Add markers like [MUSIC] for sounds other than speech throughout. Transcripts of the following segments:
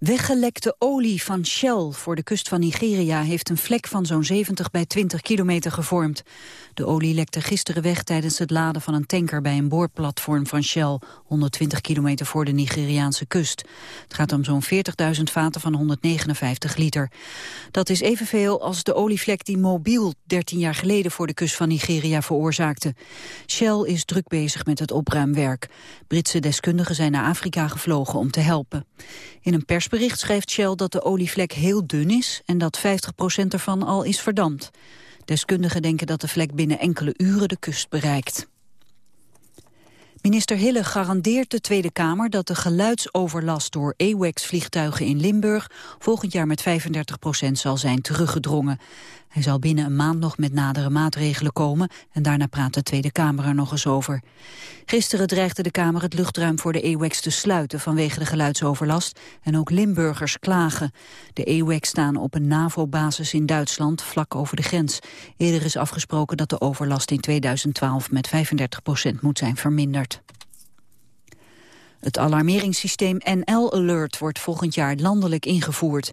Weggelekte olie van Shell voor de kust van Nigeria heeft een vlek van zo'n 70 bij 20 kilometer gevormd. De olie lekte gisteren weg tijdens het laden van een tanker bij een boorplatform van Shell, 120 kilometer voor de Nigeriaanse kust. Het gaat om zo'n 40.000 vaten van 159 liter. Dat is evenveel als de olievlek die Mobiel 13 jaar geleden voor de kust van Nigeria veroorzaakte. Shell is druk bezig met het opruimwerk. Britse deskundigen zijn naar Afrika gevlogen om te helpen. In een persbericht schrijft Shell dat de olievlek heel dun is en dat 50% ervan al is verdampt. Deskundigen denken dat de vlek binnen enkele uren de kust bereikt. Minister Hille garandeert de Tweede Kamer dat de geluidsoverlast door AWACS-vliegtuigen in Limburg volgend jaar met 35 procent zal zijn teruggedrongen. Hij zal binnen een maand nog met nadere maatregelen komen en daarna praat de Tweede Kamer er nog eens over. Gisteren dreigde de Kamer het luchtruim voor de AWACS te sluiten vanwege de geluidsoverlast en ook Limburgers klagen. De AWACS staan op een NAVO-basis in Duitsland vlak over de grens. Eerder is afgesproken dat de overlast in 2012 met 35 procent moet zijn verminderd. Het alarmeringssysteem NL Alert wordt volgend jaar landelijk ingevoerd.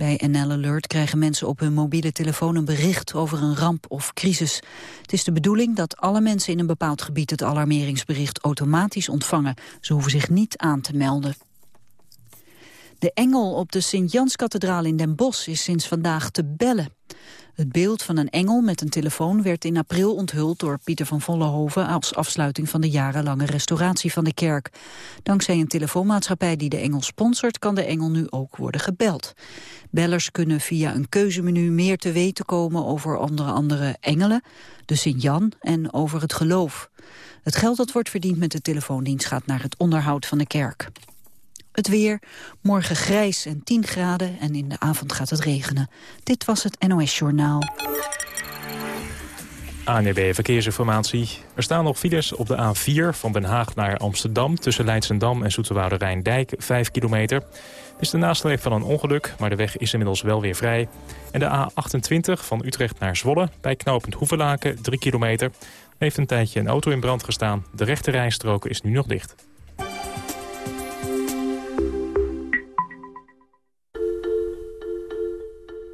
Bij NL Alert krijgen mensen op hun mobiele telefoon een bericht over een ramp of crisis. Het is de bedoeling dat alle mensen in een bepaald gebied het alarmeringsbericht automatisch ontvangen. Ze hoeven zich niet aan te melden. De engel op de Sint-Janskathedraal in Den Bosch is sinds vandaag te bellen. Het beeld van een engel met een telefoon werd in april onthuld door Pieter van Vollenhoven als afsluiting van de jarenlange restauratie van de kerk. Dankzij een telefoonmaatschappij die de engel sponsort kan de engel nu ook worden gebeld. Bellers kunnen via een keuzemenu meer te weten komen over onder andere engelen, de Sint-Jan en over het geloof. Het geld dat wordt verdiend met de telefoondienst gaat naar het onderhoud van de kerk. Het weer, morgen grijs en 10 graden en in de avond gaat het regenen. Dit was het NOS Journaal. ANEB Verkeersinformatie. Er staan nog files op de A4 van Den Haag naar Amsterdam... tussen Leidsendam en Zoeterwoude Rijndijk, 5 kilometer. Het is de nasleep van een ongeluk, maar de weg is inmiddels wel weer vrij. En de A28 van Utrecht naar Zwolle, bij knooppunt Hoevelaken, 3 kilometer. heeft een tijdje een auto in brand gestaan. De rechte rijstrook is nu nog dicht.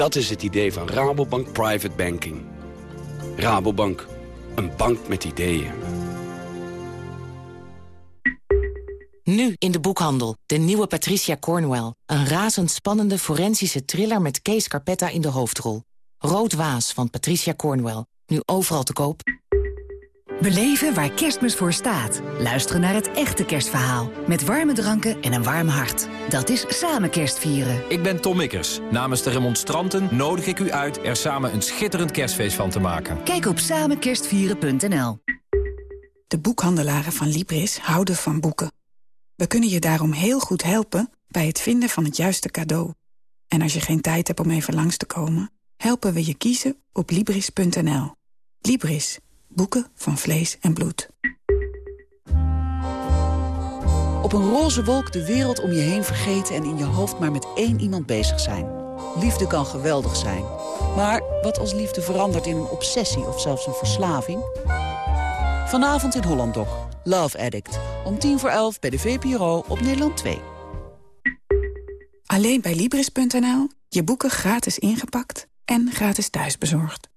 Dat is het idee van Rabobank Private Banking. Rabobank, een bank met ideeën. Nu in de boekhandel, de nieuwe Patricia Cornwell. Een razendspannende forensische thriller met Kees Carpetta in de hoofdrol. Rood Waas van Patricia Cornwell, nu overal te koop. Beleven waar kerstmis voor staat. Luisteren naar het echte kerstverhaal. Met warme dranken en een warm hart. Dat is samen kerstvieren. Ik ben Tom Mikkers. Namens de remonstranten nodig ik u uit... er samen een schitterend kerstfeest van te maken. Kijk op samenkerstvieren.nl De boekhandelaren van Libris houden van boeken. We kunnen je daarom heel goed helpen... bij het vinden van het juiste cadeau. En als je geen tijd hebt om even langs te komen... helpen we je kiezen op Libris.nl. Libris. Boeken van vlees en bloed. Op een roze wolk de wereld om je heen vergeten... en in je hoofd maar met één iemand bezig zijn. Liefde kan geweldig zijn. Maar wat als liefde verandert in een obsessie of zelfs een verslaving? Vanavond in Holland Doc. Love Addict. Om tien voor elf bij de VPRO op Nederland 2. Alleen bij Libris.nl. Je boeken gratis ingepakt en gratis thuisbezorgd.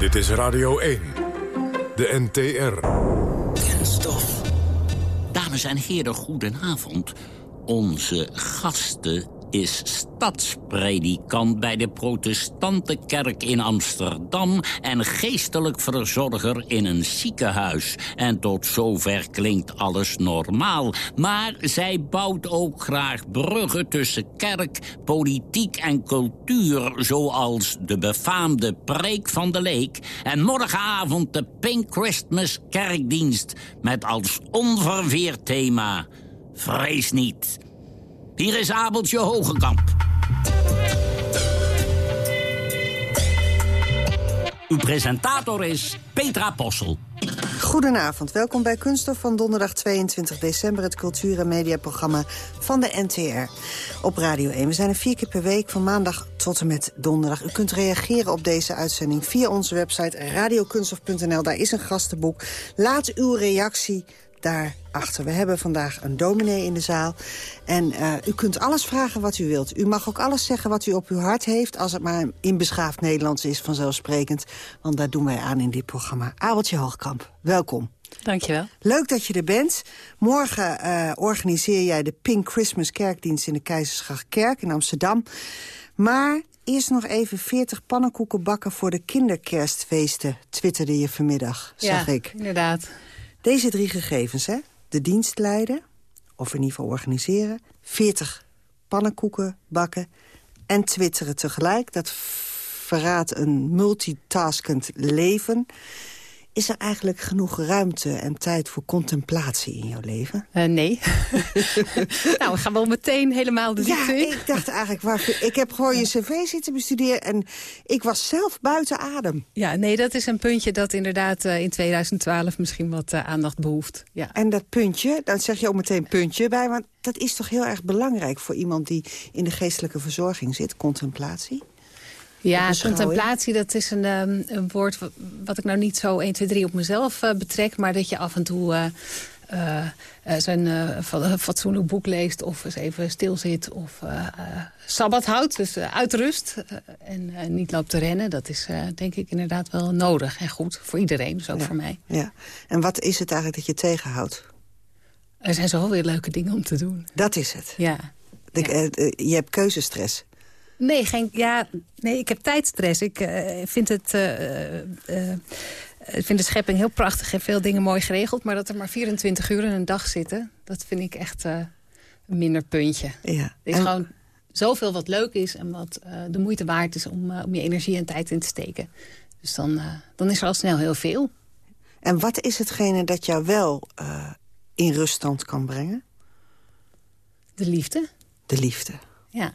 Dit is Radio 1. De NTR. Kenstof. Dames en heren, goedenavond. Onze gasten is stadspredikant bij de protestantenkerk in Amsterdam... en geestelijk verzorger in een ziekenhuis. En tot zover klinkt alles normaal. Maar zij bouwt ook graag bruggen tussen kerk, politiek en cultuur... zoals de befaamde preek van de leek... en morgenavond de Pink Christmas kerkdienst... met als onverveerd thema... Vrees niet. Hier is Abeltje Hogekamp. Uw presentator is Petra Possel. Goedenavond, welkom bij Kunststof van donderdag 22 december... het cultuur- en mediaprogramma van de NTR op Radio 1. We zijn er vier keer per week, van maandag tot en met donderdag. U kunt reageren op deze uitzending via onze website radiokunststof.nl. Daar is een gastenboek. Laat uw reactie daarachter. We hebben vandaag een dominee in de zaal. En uh, u kunt alles vragen wat u wilt. U mag ook alles zeggen wat u op uw hart heeft... als het maar in beschaafd Nederlands is, vanzelfsprekend. Want daar doen wij aan in dit programma. Abeltje Hoogkamp, welkom. Dankjewel. Leuk dat je er bent. Morgen uh, organiseer jij de Pink Christmas kerkdienst... in de Keizersgrachtkerk in Amsterdam. Maar eerst nog even 40 pannenkoeken bakken voor de kinderkerstfeesten... twitterde je vanmiddag, zag ja, ik. inderdaad. Deze drie gegevens, hè? De dienst leiden, of in ieder geval organiseren... 40 pannenkoeken bakken en twitteren tegelijk. Dat verraadt een multitaskend leven. Is er eigenlijk genoeg ruimte en tijd voor contemplatie in jouw leven? Uh, nee. [LAUGHS] nou, we gaan wel meteen helemaal de diepte in. Ja, ik dacht eigenlijk, waar, ik heb gewoon je cv zitten bestuderen... en ik was zelf buiten adem. Ja, nee, dat is een puntje dat inderdaad uh, in 2012 misschien wat uh, aandacht behoeft. Ja. En dat puntje, dan zeg je ook meteen puntje bij... want dat is toch heel erg belangrijk voor iemand die in de geestelijke verzorging zit, contemplatie? Ja, contemplatie, dat is een, een woord wat, wat, ik nou niet zo 1, 2, 3 op mezelf uh, betrek... maar dat je af en toe uh, uh, zo'n fatsoenlijk boek leest... of eens even stilzit of sabbat houdt, dus uitrust... en niet loopt te rennen. Dat is denk ik inderdaad wel nodig en goed voor iedereen, dus ook ja, voor mij. Ja. En wat is het eigenlijk dat je tegenhoudt? Er zijn zo weer leuke dingen om te doen. Dat is het? Ja. Ja. je hebt keuzestress? Nee, geen, ja, nee, ik heb tijdstress. Ik uh, vind het... Uh, uh, ik vind de schepping heel prachtig en veel dingen mooi geregeld. Maar dat er maar 24 uur in een dag zitten, dat vind ik echt een minder puntje. Ja. Er is en... gewoon zoveel wat leuk is en wat de moeite waard is om, om je energie en tijd in te steken. Dus dan, dan is er al snel heel veel. En wat is hetgene dat jou wel in ruststand kan brengen? De liefde. De liefde. Ja.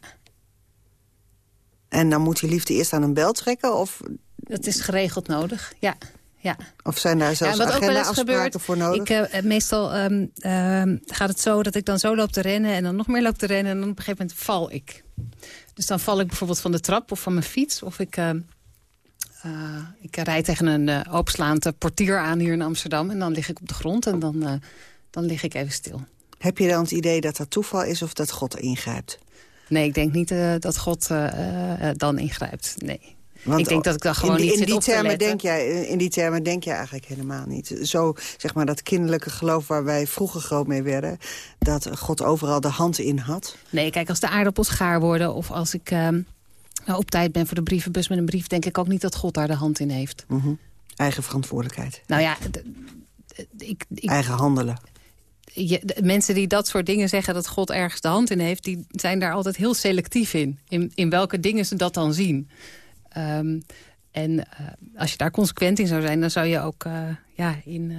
En dan moet die liefde eerst aan een bel trekken? Of... Dat is geregeld nodig, ja. ja. Of zijn daar zelfs ja, agenda-afspraken voor nodig? Ik, uh, meestal um, uh, gaat het zo dat ik dan zo loop te rennen... en dan nog meer loop te rennen en dan op een gegeven moment val ik. Dus dan val ik bijvoorbeeld van de trap of van mijn fiets... of ik, uh, ik rijd tegen een openslaand portier aan hier in Amsterdam... en dan lig ik op de grond en dan, dan lig ik even stil. Heb je dan het idee dat dat toeval is of dat God ingrijpt? Nee, ik denk niet uh, dat God uh, uh, dan ingrijpt. Nee. Want ik denk dat ik dan gewoon in, niet in zit die op termen denk jij, In die termen denk je eigenlijk helemaal niet. Zo, zeg maar, dat kinderlijke geloof waar wij vroeger groot mee werden... dat God overal de hand in had. Nee, kijk, als de aardappels gaar worden... of als ik nou, op tijd ben voor de brievenbus met een brief... denk ik ook niet dat God daar de hand in heeft. Mm -hmm. Eigen verantwoordelijkheid. Nou ja, ik, ik, Eigen handelen je, mensen die dat soort dingen zeggen dat God ergens de hand in heeft... die zijn daar altijd heel selectief in. In, in welke dingen ze dat dan zien. Um, en uh, als je daar consequent in zou zijn... dan zou je ook uh, ja, in, uh,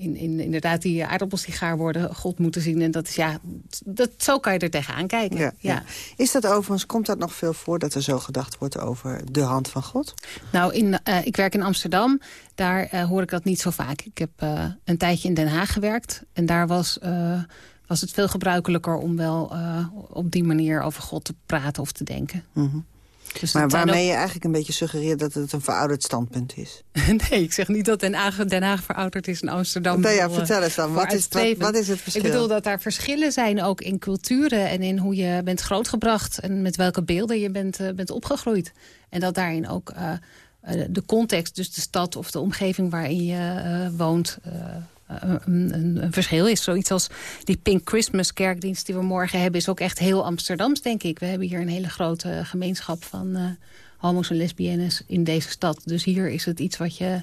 in, in, inderdaad die aardappels die gaar worden... God moeten zien. En dat is ja, dat, zo kan je er tegenaan kijken. Ja, ja. ja. Is dat overigens, komt dat nog veel voor... dat er zo gedacht wordt over de hand van God? Nou, in, ik werk in Amsterdam daar uh, hoor ik dat niet zo vaak. Ik heb uh, een tijdje in Den Haag gewerkt. En daar was, was het veel gebruikelijker om wel op die manier over God te praten of te denken. Mm -hmm. Dus maar waarmee ook... je eigenlijk een beetje suggereert dat het een verouderd standpunt is. [LAUGHS] nee, ik zeg niet dat Den Haag, Den Haag verouderd is in Amsterdam. Nou ja, vertel eens dan. Wat is, wat, wat is het verschil? Ik bedoel dat daar verschillen zijn ook in culturen en in hoe je bent grootgebracht. En met welke beelden je bent, bent opgegroeid. En dat daarin ook... Uh, de context, dus de stad of de omgeving waarin je uh, woont... Uh, een, verschil is. Zoiets als die Pink Christmas kerkdienst die we morgen hebben... is ook echt heel Amsterdams, denk ik. We hebben hier een hele grote gemeenschap van uh, homo's en lesbiennes in deze stad. Dus hier is het iets wat je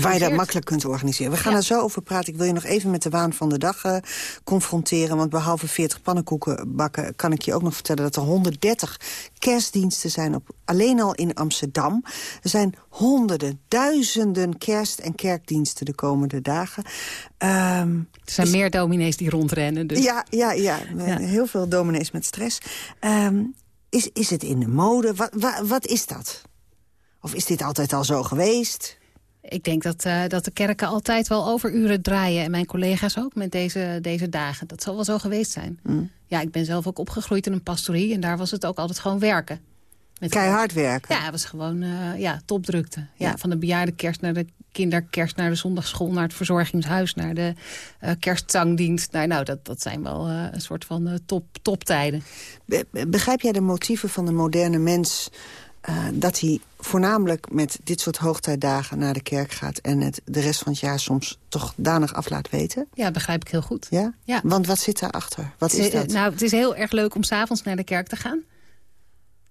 Waar je dat makkelijk kunt organiseren. We gaan er zo over praten. Ik wil je nog even met de waan van de dag uh, confronteren. Want behalve 40 pannenkoeken bakken... kan ik je ook nog vertellen dat er 130 kerstdiensten zijn. Op, alleen al in Amsterdam. Er zijn honderden, duizenden kerst- en kerkdiensten de komende dagen. Um, er zijn meer dominees die rondrennen. Dus. Ja, ja, ja, ja. heel veel dominees met stress. Um, is, is het in de mode? Wat, wat, wat is dat? Of is dit altijd al zo geweest? Ik denk dat, uh, dat de kerken altijd wel overuren draaien. En mijn collega's ook met deze, deze dagen. Dat zal wel zo geweest zijn. Mm. Ja, ik ben zelf ook opgegroeid in een pastorie. En daar was het ook altijd gewoon werken. Met Keihard werken? Ja, het was gewoon uh, ja, topdrukte. Ja, ja, Van de bejaardenkerst naar de kinderkerst... naar de zondagschool, naar het verzorgingshuis... naar de uh, kerstzangdienst. Nou, nou dat, dat zijn wel uh, een soort van top, toptijden. Be begrijp jij de motieven van de moderne mens... Dat hij voornamelijk met dit soort hoogtijdagen naar de kerk gaat... en het de rest van het jaar soms toch danig af laat weten? Ja, begrijp ik heel goed. Ja? ja. Want wat zit daarachter? Wat is dat? Nou, het is heel erg leuk om s'avonds naar de kerk te gaan.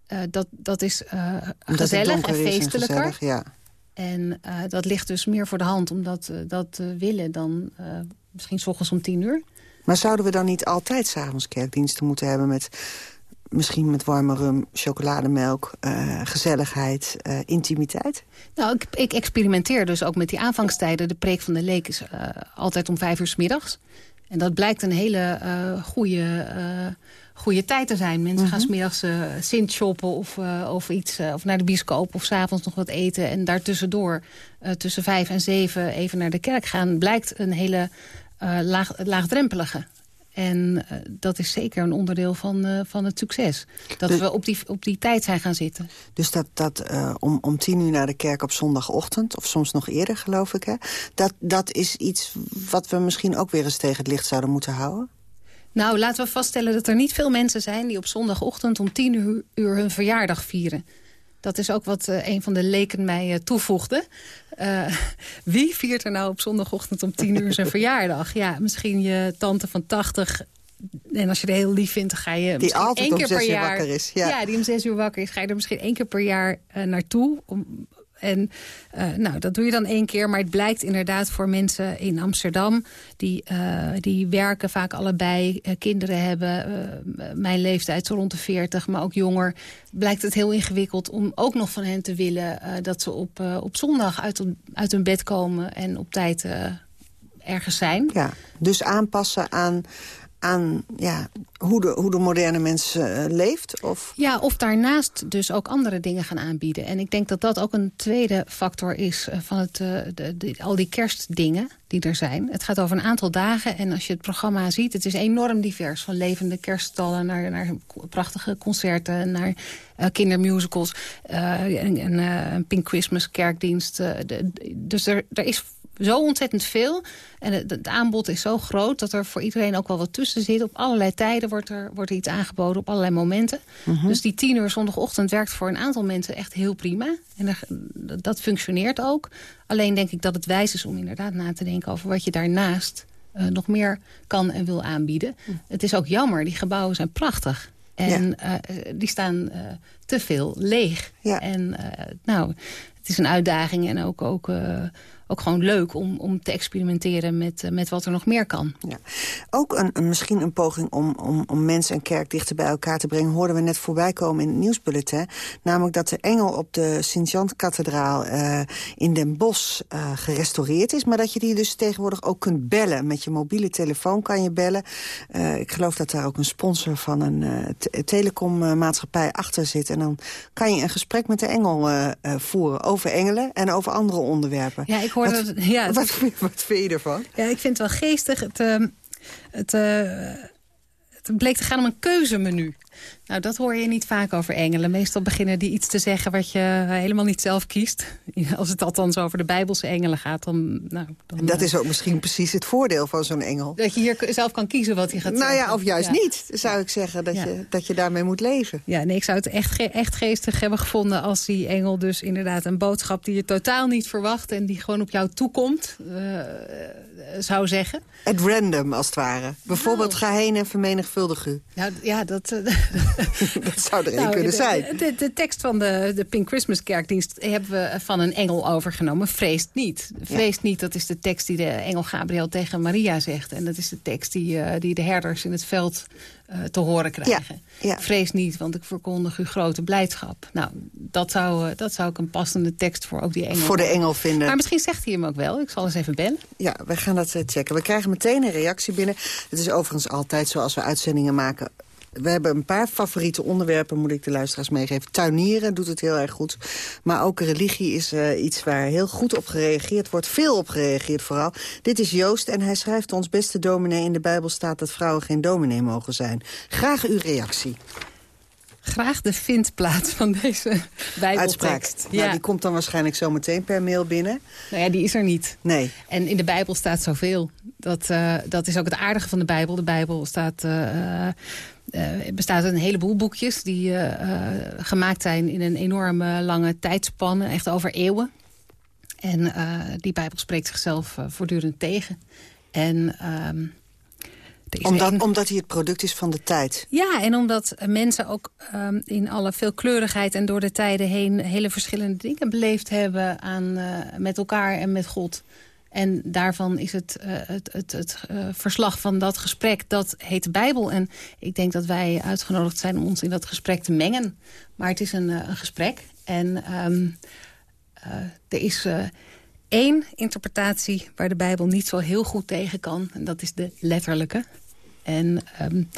Uh, dat, dat is uh, gezellig en feestelijker. En, gezellig, ja. en dat ligt dus meer voor de hand om dat, dat willen dan misschien s ochtends om tien uur. Maar zouden we dan niet altijd s'avonds kerkdiensten moeten hebben... met misschien met warme rum, chocolademelk, uh, gezelligheid, uh, intimiteit? Nou, ik, ik, experimenteer dus ook met die aanvangstijden. De preek van de leek is uh, altijd om vijf uur s middags. En dat blijkt een hele goede, goede tijd te zijn. Mensen -hmm. gaan smiddags Sint shoppen of, of iets, of naar de bioscoop of s'avonds nog wat eten. En daartussendoor, tussen vijf en zeven, even naar de kerk gaan. Blijkt een hele laag, laagdrempelige. En uh, dat is zeker een onderdeel van, uh, van het succes. Dat we op die, op die tijd zijn gaan zitten. Dus dat, dat uh, om, om tien uur naar de kerk op zondagochtend... of soms nog eerder, geloof ik, hè, dat, dat is iets wat we misschien ook weer eens tegen het licht zouden moeten houden? Nou, laten we vaststellen dat er niet veel mensen zijn... die op zondagochtend om tien uur, uur hun verjaardag vieren. Dat is ook wat uh, een van de leken mij uh, toevoegde. Uh, [LAUGHS] wie viert er nou op zondagochtend om tien uur zijn verjaardag? Ja, misschien je tante van 80. En als je er heel lief vindt, dan ga je die altijd één keer per jaar. wakker is. Ja. ja. die om zes uur wakker is. Ga je er misschien één keer per jaar naartoe. Om, en uh, nou, dat doe je dan één keer. Maar het blijkt inderdaad voor mensen in Amsterdam... die, uh, die werken vaak allebei, uh, kinderen hebben... mijn leeftijd zo rond de 40, maar ook jonger... blijkt het heel ingewikkeld om ook nog van hen te willen... dat ze op, op zondag uit, uit hun bed komen en op tijd ergens zijn. Ja, dus aanpassen aan aan ja, hoe, de, hoe de moderne mens uh, leeft? Of? Ja, of daarnaast dus ook andere dingen gaan aanbieden. En ik denk dat dat ook een tweede factor is uh, van het, uh, de, al die kerstdingen die er zijn. Het gaat over een aantal dagen en als je het programma ziet... het is enorm divers, van levende kerststallen naar, naar prachtige concerten... naar kindermusicals, een, een Pink Christmas kerkdienst. De, dus er, er is zo ontzettend veel. En het, het, aanbod is zo groot dat er voor iedereen ook wel wat tussen zit. Op allerlei tijden wordt er, wordt er iets aangeboden, op allerlei momenten. Mm -hmm. Dus die tien uur zondagochtend werkt voor een aantal mensen echt heel prima. En er, dat functioneert ook. Alleen denk ik dat het wijs is om inderdaad na te denken over wat je daarnaast uh, nog meer kan en wil aanbieden. Mm. Het is ook jammer, die gebouwen zijn prachtig. En ja. uh, die staan uh, te veel leeg. Ja. En nou, het is een uitdaging en ook, ook ook gewoon leuk om, om te experimenteren met, uh, met wat er nog meer kan. Ja. Ook een, een, misschien een poging om, om, om mens en kerk dichter bij elkaar te brengen... hoorden we net voorbij komen in het nieuwsbulletin. Namelijk dat de engel op de Sint-Jan-kathedraal uh, in Den Bosch uh, gerestaureerd is... maar dat je die dus tegenwoordig ook kunt bellen. Met je mobiele telefoon kan je bellen. ik geloof dat daar ook een sponsor van een te telecommaatschappij achter zit. En dan kan je een gesprek met de engel voeren over engelen... en over andere onderwerpen. Ja, ik wat, dat, ja, wat, wat, vind je ervan? Ja, ik vind het wel geestig. Het, uh, het, uh, het bleek te gaan om een keuzemenu. Nou, dat hoor je niet vaak over engelen. Meestal beginnen die iets te zeggen wat je helemaal niet zelf kiest. [LAUGHS] Als het althans over de Bijbelse engelen gaat, dan... Nou, dan dat is ook misschien precies het voordeel van zo'n engel. Dat je hier zelf kan kiezen wat hij gaat nou zeggen. Nou ja, of juist niet, zou ik zeggen. Dat, je, dat je daarmee moet leven. Ja, nee, ik zou het echt, echt geestig hebben gevonden... als die engel dus inderdaad een boodschap die je totaal niet verwacht... en die gewoon op jou toekomt, uh, zou zeggen. At random, als het ware. Bijvoorbeeld, nou. ga heen en vermenigvuldig u. Ja, ja dat... Uh, [LAUGHS] [LAUGHS] dat zou er nou, kunnen de, zijn. De, de, tekst van de, de Pink Christmas kerkdienst hebben we van een engel overgenomen. Vreest niet. Vreest niet, dat is de tekst die de engel Gabriel tegen Maria zegt. En dat is de tekst die, uh, die de herders in het veld uh, te horen krijgen. Ja, ja. Vrees niet, want ik verkondig u grote blijdschap. Nou, dat zou, uh, dat zou ik een passende tekst voor ook die engel... Voor de engel vinden. Maar misschien zegt hij hem ook wel. Ik zal eens even bellen. Ja, we gaan dat checken. We krijgen meteen een reactie binnen. Het is overigens altijd zoals we uitzendingen maken we hebben een paar favoriete onderwerpen, moet ik de luisteraars meegeven. Tuinieren doet het heel erg goed. Maar ook religie is uh, iets waar heel goed op gereageerd wordt. Veel op gereageerd vooral. Dit is Joost en hij schrijft ons beste dominee in de Bijbel staat dat vrouwen geen dominee mogen zijn. Graag uw reactie graag de vindplaats van deze Bijbeltekst. Ja. Nou, die komt dan waarschijnlijk zo meteen per mail binnen. Nou ja, die is er niet. Nee. En in de Bijbel staat zoveel. Dat, uh, dat is ook het aardige van de Bijbel. De Bijbel staat... Uh, uh, bestaat uit een heleboel boekjes die gemaakt zijn in een enorme lange tijdspanne, echt over eeuwen. En die Bijbel spreekt zichzelf voortdurend tegen. En ehm, omdat, een... omdat hij het product is van de tijd. Ja, en omdat mensen ook um, in alle veelkleurigheid en door de tijden heen... hele verschillende dingen beleefd hebben aan, met elkaar en met God. En daarvan is het, uh, het, het, het uh, verslag van dat gesprek, dat heet de Bijbel. En ik denk dat wij uitgenodigd zijn om ons in dat gesprek te mengen. Maar het is een, een gesprek. En um, er is één interpretatie waar de Bijbel niet zo heel goed tegen kan. En dat is de letterlijke. En um,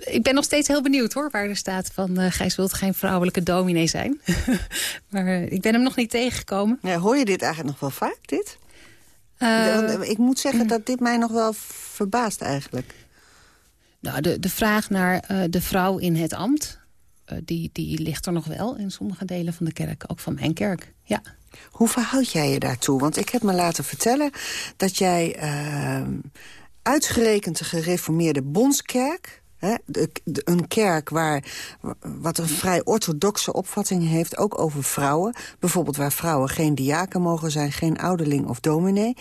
ik ben nog steeds heel benieuwd hoor, waar er staat van... Uh, Gijs wilt geen vrouwelijke dominee zijn. [LAUGHS] maar ik ben hem nog niet tegengekomen. Ja, hoor je dit eigenlijk nog wel vaak, dit? Uh, ik moet zeggen dat dit mij nog wel verbaast eigenlijk. Nou, de, de vraag naar de vrouw in het ambt... die, die ligt er nog wel in sommige delen van de kerk. Ook van mijn kerk, ja. Hoe verhoud jij je daartoe? Want ik heb me laten vertellen dat jij uh, uitgerekend de gereformeerde bondskerk... Hè, de, de, een kerk waar, wat een vrij orthodoxe opvatting heeft... ook over vrouwen. Bijvoorbeeld waar vrouwen geen diaken mogen zijn... geen ouderling of dominee.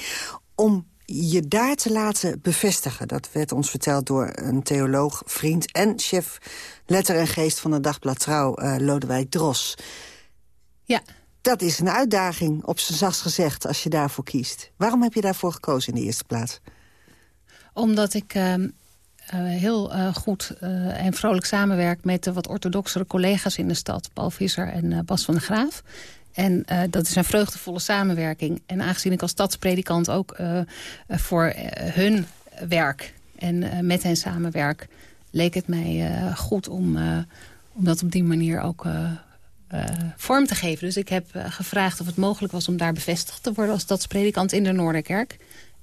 Om je daar te laten bevestigen. Dat werd ons verteld door een theoloog, vriend... en chef letter en geest van het dagblad Trouw, uh, Lodewijk Dros. Ja, dat is een uitdaging, op zijn zachtst gezegd, als je daarvoor kiest. Waarom heb je daarvoor gekozen in de eerste plaats? Omdat ik uh, heel uh, goed en vrolijk samenwerk... met de wat orthodoxere collega's in de stad. Paul Visser en Bas van der Graaf. En dat is een vreugdevolle samenwerking. En aangezien ik als stadspredikant ook voor hun werk... en met hen samenwerk, leek het mij goed om, om dat op die manier ook vorm te geven. Dus ik heb gevraagd of het mogelijk was om daar bevestigd te worden... als stadspredikant in de Noorderkerk.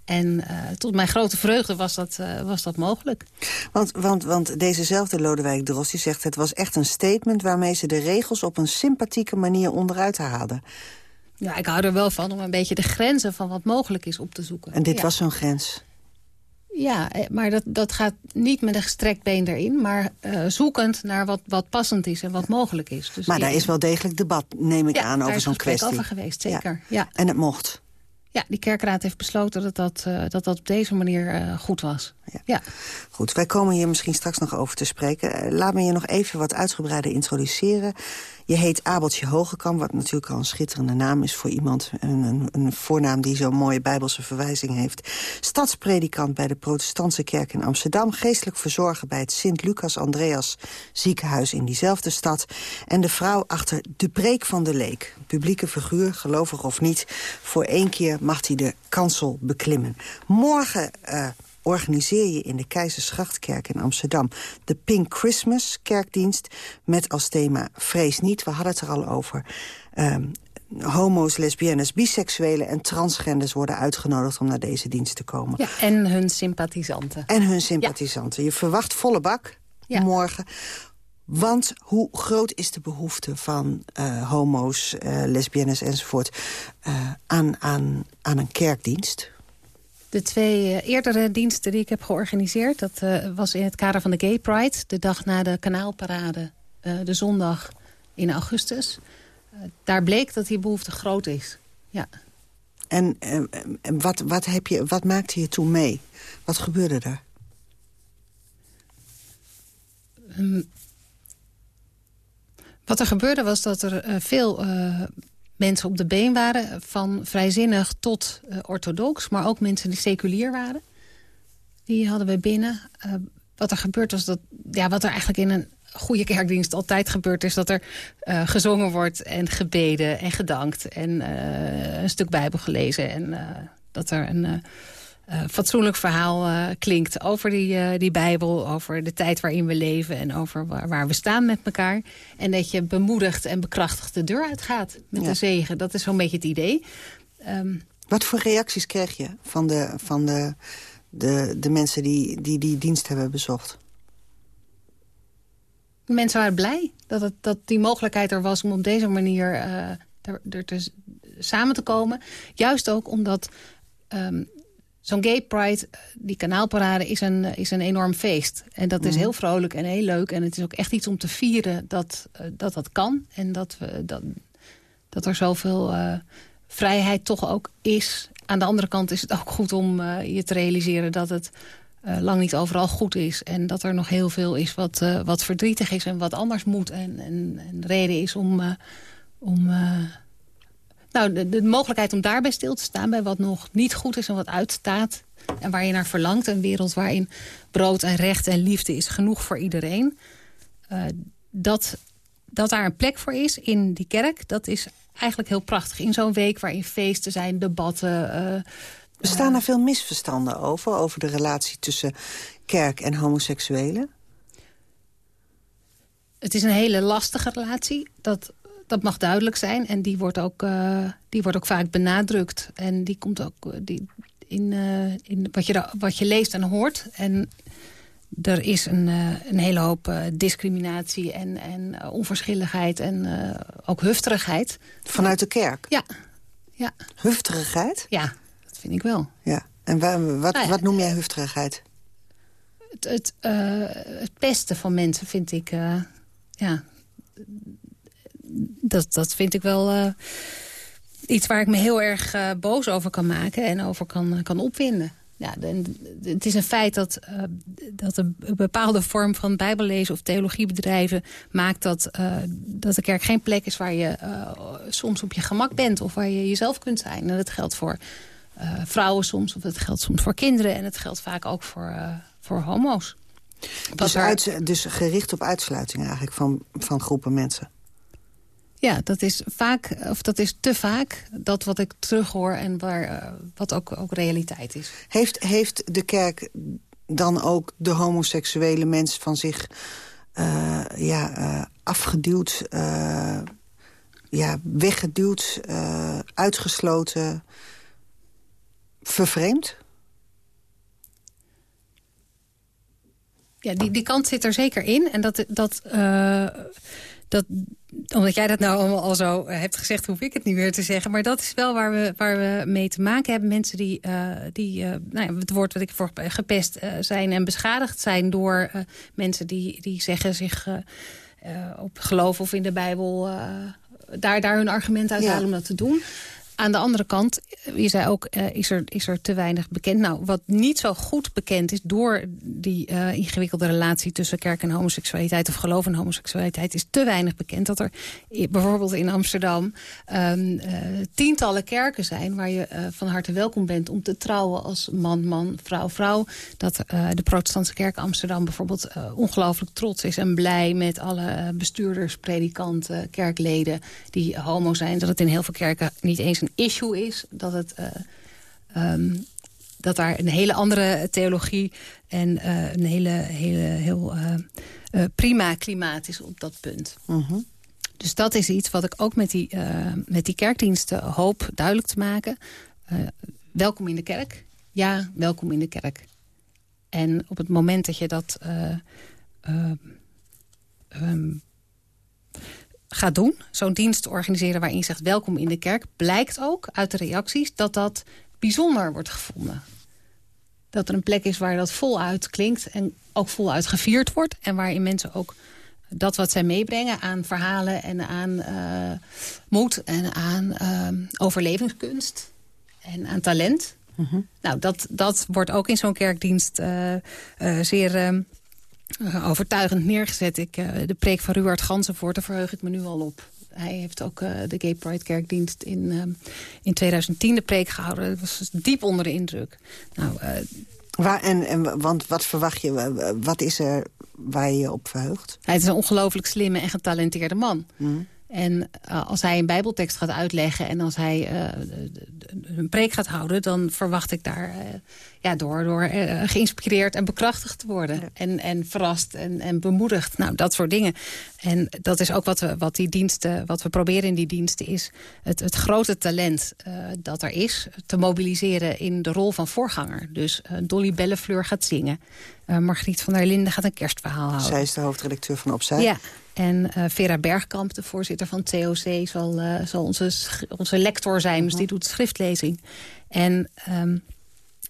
En uh, tot mijn grote vreugde was dat, was dat mogelijk. Want, want, want dezezelfde Lodewijk Dros die zegt... het was echt een statement waarmee ze de regels op een sympathieke manier onderuit haalden. Ja, ik hou er wel van om een beetje de grenzen van wat mogelijk is op te zoeken. En dit ja. was zo'n grens? Ja, maar dat, dat gaat niet met een gestrekt been erin... maar uh, zoekend naar wat, wat passend is en wat mogelijk is. Dus maar daar is wel degelijk debat, neem ik ja, aan, over zo'n kwestie. Ja, over geweest, zeker. Ja. En het mocht? Ja, die kerkraad heeft besloten dat dat, uh, dat, dat op deze manier uh, goed was. Ja. ja. Goed, wij komen hier misschien straks nog over te spreken. Laat me je nog even wat uitgebreider introduceren. Je heet Abeltje Hogekam, wat natuurlijk al een schitterende naam is voor iemand. Een, een, een voornaam die zo'n mooie bijbelse verwijzing heeft. Stadspredikant bij de protestantse kerk in Amsterdam. Geestelijk verzorger bij het Sint-Lucas-Andreas ziekenhuis in diezelfde stad. En de vrouw achter de preek van de leek. Publieke figuur, gelovig of niet. Voor één keer mag hij de kansel beklimmen. Morgen... Uh, organiseer je in de Keizersgrachtkerk in Amsterdam... de Pink Christmas kerkdienst met als thema Vrees niet. We hadden het er al over. Um, homo's, lesbiennes, biseksuelen en transgenders worden uitgenodigd om naar deze dienst te komen. Ja, en hun sympathisanten. En hun sympathisanten. Ja. Je verwacht volle bak ja. morgen. Want hoe groot is de behoefte van uh, homo's, uh, lesbiennes enzovoort... Uh, aan, aan, aan een kerkdienst? De twee eerdere diensten die ik heb georganiseerd... dat was in het kader van de Gay Pride. De dag na de kanaalparade, de zondag in augustus. daar bleek dat die behoefte groot is. Ja. En wat, wat, heb je, wat maakte je toen mee? Wat gebeurde er? Um, wat er gebeurde was dat er uh, veel uh, mensen op de been waren... van vrijzinnig tot uh, orthodox, maar ook mensen die seculier waren. Die hadden we binnen. wat er gebeurt was dat... Ja, wat er eigenlijk in een goede kerkdienst altijd gebeurt... is dat er gezongen wordt en gebeden en gedankt... en een stuk bijbel gelezen en dat er een uh, fatsoenlijk verhaal uh, klinkt over die, uh, die Bijbel... over de tijd waarin we leven en over waar, waar, we staan met elkaar. En dat je bemoedigd en bekrachtigd de deur uitgaat met ja. de zegen. Dat is zo'n beetje het idee. Um, Wat voor reacties kreeg je van de, van de, de, de mensen die, die die dienst hebben bezocht? Mensen waren blij dat, het, dat die mogelijkheid er was om op deze manier er, er te, samen te komen. Juist ook omdat... Um, Zo'n gay pride, die kanaalparade, is een, is een enorm feest. En dat is heel vrolijk en heel leuk. En het is ook echt iets om te vieren dat uh, dat, dat kan. En dat, we, dat, dat er zoveel uh, vrijheid toch ook is. Aan de andere kant is het ook goed om uh, je te realiseren dat het lang niet overal goed is. En dat er nog heel veel is wat, wat verdrietig is en wat anders moet. En, en, en reden is om... om nou, de, de, mogelijkheid om daarbij stil te staan... bij wat nog niet goed is en wat uitstaat... en waar je naar verlangt. Een wereld waarin brood en recht en liefde is genoeg voor iedereen. Uh, dat, dat daar een plek voor is in die kerk... dat is eigenlijk heel prachtig. In zo'n week waarin feesten zijn, debatten... Uh, Bestaan er veel misverstanden over? Over de relatie tussen kerk en homoseksuelen? Het is een hele lastige relatie. Dat dat mag duidelijk zijn. En die wordt ook, uh, die wordt ook vaak benadrukt. En die komt ook uh, die, in, uh, in wat, je, wat je leest en hoort. En er is een, een hele hoop discriminatie en, en onverschilligheid en ook hufterigheid. Vanuit de kerk? Ja. ja. Hufterigheid? Ja, dat vind ik wel. Ja. En waar, wat, nou ja, wat noem jij hufterigheid? Het, het, het pesten van mensen vind ik... ja, dat, dat vind ik wel uh, iets waar ik me heel erg uh, boos over kan maken en over kan, kan opwinden. Ja, de, de, het is een feit dat, uh, dat een bepaalde vorm van bijbellezen of theologiebedrijven maakt dat, dat de kerk geen plek is waar je soms op je gemak bent of waar je jezelf kunt zijn. En dat geldt voor vrouwen soms, of het geldt soms voor kinderen en het geldt vaak ook voor, voor homo's. Dus, uit, dus gericht op uitsluiting eigenlijk van, van groepen mensen? Ja, dat is vaak, of dat is te vaak, dat wat ik terughoor en waar, uh, wat ook, ook realiteit is. Heeft, heeft de kerk dan ook de homoseksuele mens van zich uh, ja, uh, afgeduwd, ja, weggeduwd, uitgesloten, vervreemd? Ja, die, die kant zit er zeker in. En dat, dat dat, omdat jij dat nou allemaal al zo eh, hebt gezegd, hoef ik het niet meer te zeggen. Maar dat is wel waar we, waar we mee te maken hebben. Mensen die, uh, die uh, nou ja, het woord wat ik voor gepest uh, zijn en beschadigd zijn... door mensen die, die zeggen zich op geloof of in de Bijbel... daar, daar hun argument uit halen om dat te doen. Aan de andere kant, je zei ook, uh, is, er, is er te weinig bekend. Nou, wat niet zo goed bekend is door die uh, ingewikkelde relatie... tussen kerk en homoseksualiteit of geloof en homoseksualiteit... is te weinig bekend dat er bijvoorbeeld in Amsterdam... Uh, tientallen kerken zijn waar je van harte welkom bent... om te trouwen als man, man, vrouw, vrouw. Dat de protestantse kerk Amsterdam bijvoorbeeld ongelooflijk trots is... en blij met alle bestuurders, predikanten, kerkleden die homo zijn. Dat het in heel veel kerken niet eens een issue is. Dat, het, uh, um, dat daar een hele andere theologie en uh, een hele, hele heel uh, prima klimaat is op dat punt. -hmm. Dus dat is iets wat ik ook met die, met die kerkdiensten hoop duidelijk te maken. welkom in de kerk. Ja, welkom in de kerk. En op het moment dat je dat ehm, gaat doen, zo'n dienst organiseren waarin je zegt welkom in de kerk... blijkt ook uit de reacties dat dat bijzonder wordt gevonden. Dat er een plek is waar dat voluit klinkt en ook voluit gevierd wordt... en waarin mensen ook dat wat zij meebrengen aan verhalen en aan uh, moed... en aan uh, overlevingskunst en aan talent... Mhm. Nou, dat, dat wordt ook in zo'n kerkdienst uh, zeer ehm, overtuigend neergezet. Ik, de preek van Ruard Gansenvoort, daar verheug ik me nu al op. Hij heeft ook de Gay Pride Kerkdienst in, in 2010 de preek gehouden. Dat was diep onder de indruk. Nou, Waar, en, en, want wat verwacht je, wat is er waar je je op verheugt? Hij is een ongelooflijk slimme en getalenteerde man. Mm. En uh, als hij een bijbeltekst gaat uitleggen en als hij uh, een preek gaat houden... dan verwacht ik daar uh, ja, door, door geïnspireerd en bekrachtigd te worden. En, en verrast en, en bemoedigd. Nou, dat soort dingen. En dat is ook wat we, wat die diensten, wat we proberen in die diensten... is het, het grote talent dat er is te mobiliseren in de rol van voorganger. Dus Dolly Bellefleur gaat zingen. Margriet van der Linden gaat een kerstverhaal houden. Zij is de hoofdredacteur van Opzij. Ja, en uh, Vera Bergkamp, de voorzitter van TOC, zal, uh, zal onze, onze lector zijn. Dus die doet schriftlezing. En um,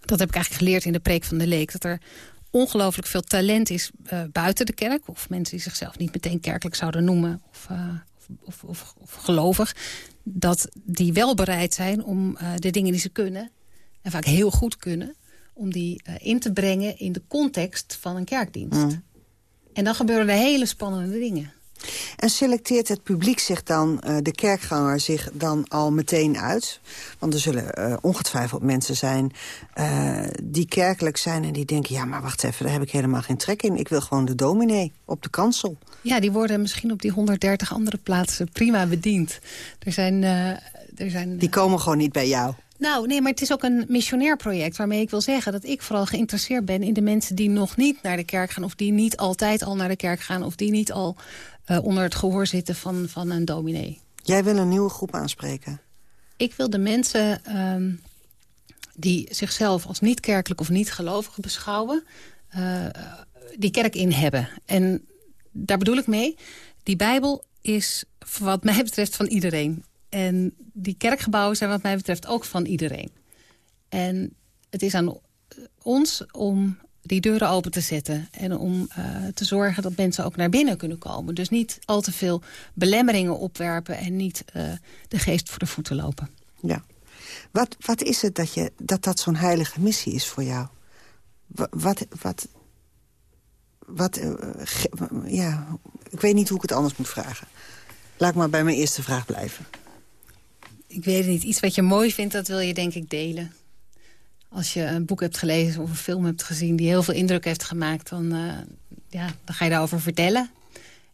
dat heb ik eigenlijk geleerd in de preek van de leek. Dat er ongelooflijk veel talent is uh, buiten de kerk. Of mensen die zichzelf niet meteen kerkelijk zouden noemen. Of, of, of, of, gelovig. Dat die wel bereid zijn om de dingen die ze kunnen. En vaak heel goed kunnen. Om die in te brengen in de context van een kerkdienst. Mm. En dan gebeuren er hele spannende dingen. En selecteert het publiek zich dan, uh, de kerkganger zich dan al meteen uit? Want er zullen uh, ongetwijfeld mensen zijn uh, die kerkelijk zijn... en die denken, ja, maar wacht even, daar heb ik helemaal geen trek in. Ik wil gewoon de dominee op de kansel. Ja, die worden misschien op die 130 andere plaatsen prima bediend. Er zijn... er zijn die komen gewoon niet bij jou. Nou, nee, maar het is ook een missionair project waarmee ik wil zeggen... dat ik vooral geïnteresseerd ben in de mensen die nog niet naar de kerk gaan... of die niet altijd al naar de kerk gaan... of die niet al uh, onder het gehoor zitten van, van een dominee. Jij wil een nieuwe groep aanspreken? Ik wil de mensen um, die zichzelf als niet kerkelijk of niet gelovig beschouwen... Uh, die kerk in hebben. En daar bedoel ik mee, die Bijbel is wat mij betreft van iedereen. En die kerkgebouwen zijn wat mij betreft ook van iedereen. En het is aan ons om die deuren open te zetten. En om uh, te zorgen dat mensen ook naar binnen kunnen komen. Dus niet al te veel belemmeringen opwerpen... en niet uh, de geest voor de voeten lopen. Ja. Wat, wat is het dat je, dat, dat zo'n heilige missie is voor jou? Wat... wat, wat, uh, ja, ik weet niet hoe ik het anders moet vragen. Laat ik maar bij mijn eerste vraag blijven. Ik weet het niet. Iets wat je mooi vindt, dat wil je denk ik delen als je een boek hebt gelezen of een film hebt gezien... die heel veel indruk heeft gemaakt, dan, uh, ja, dan ga je daarover vertellen.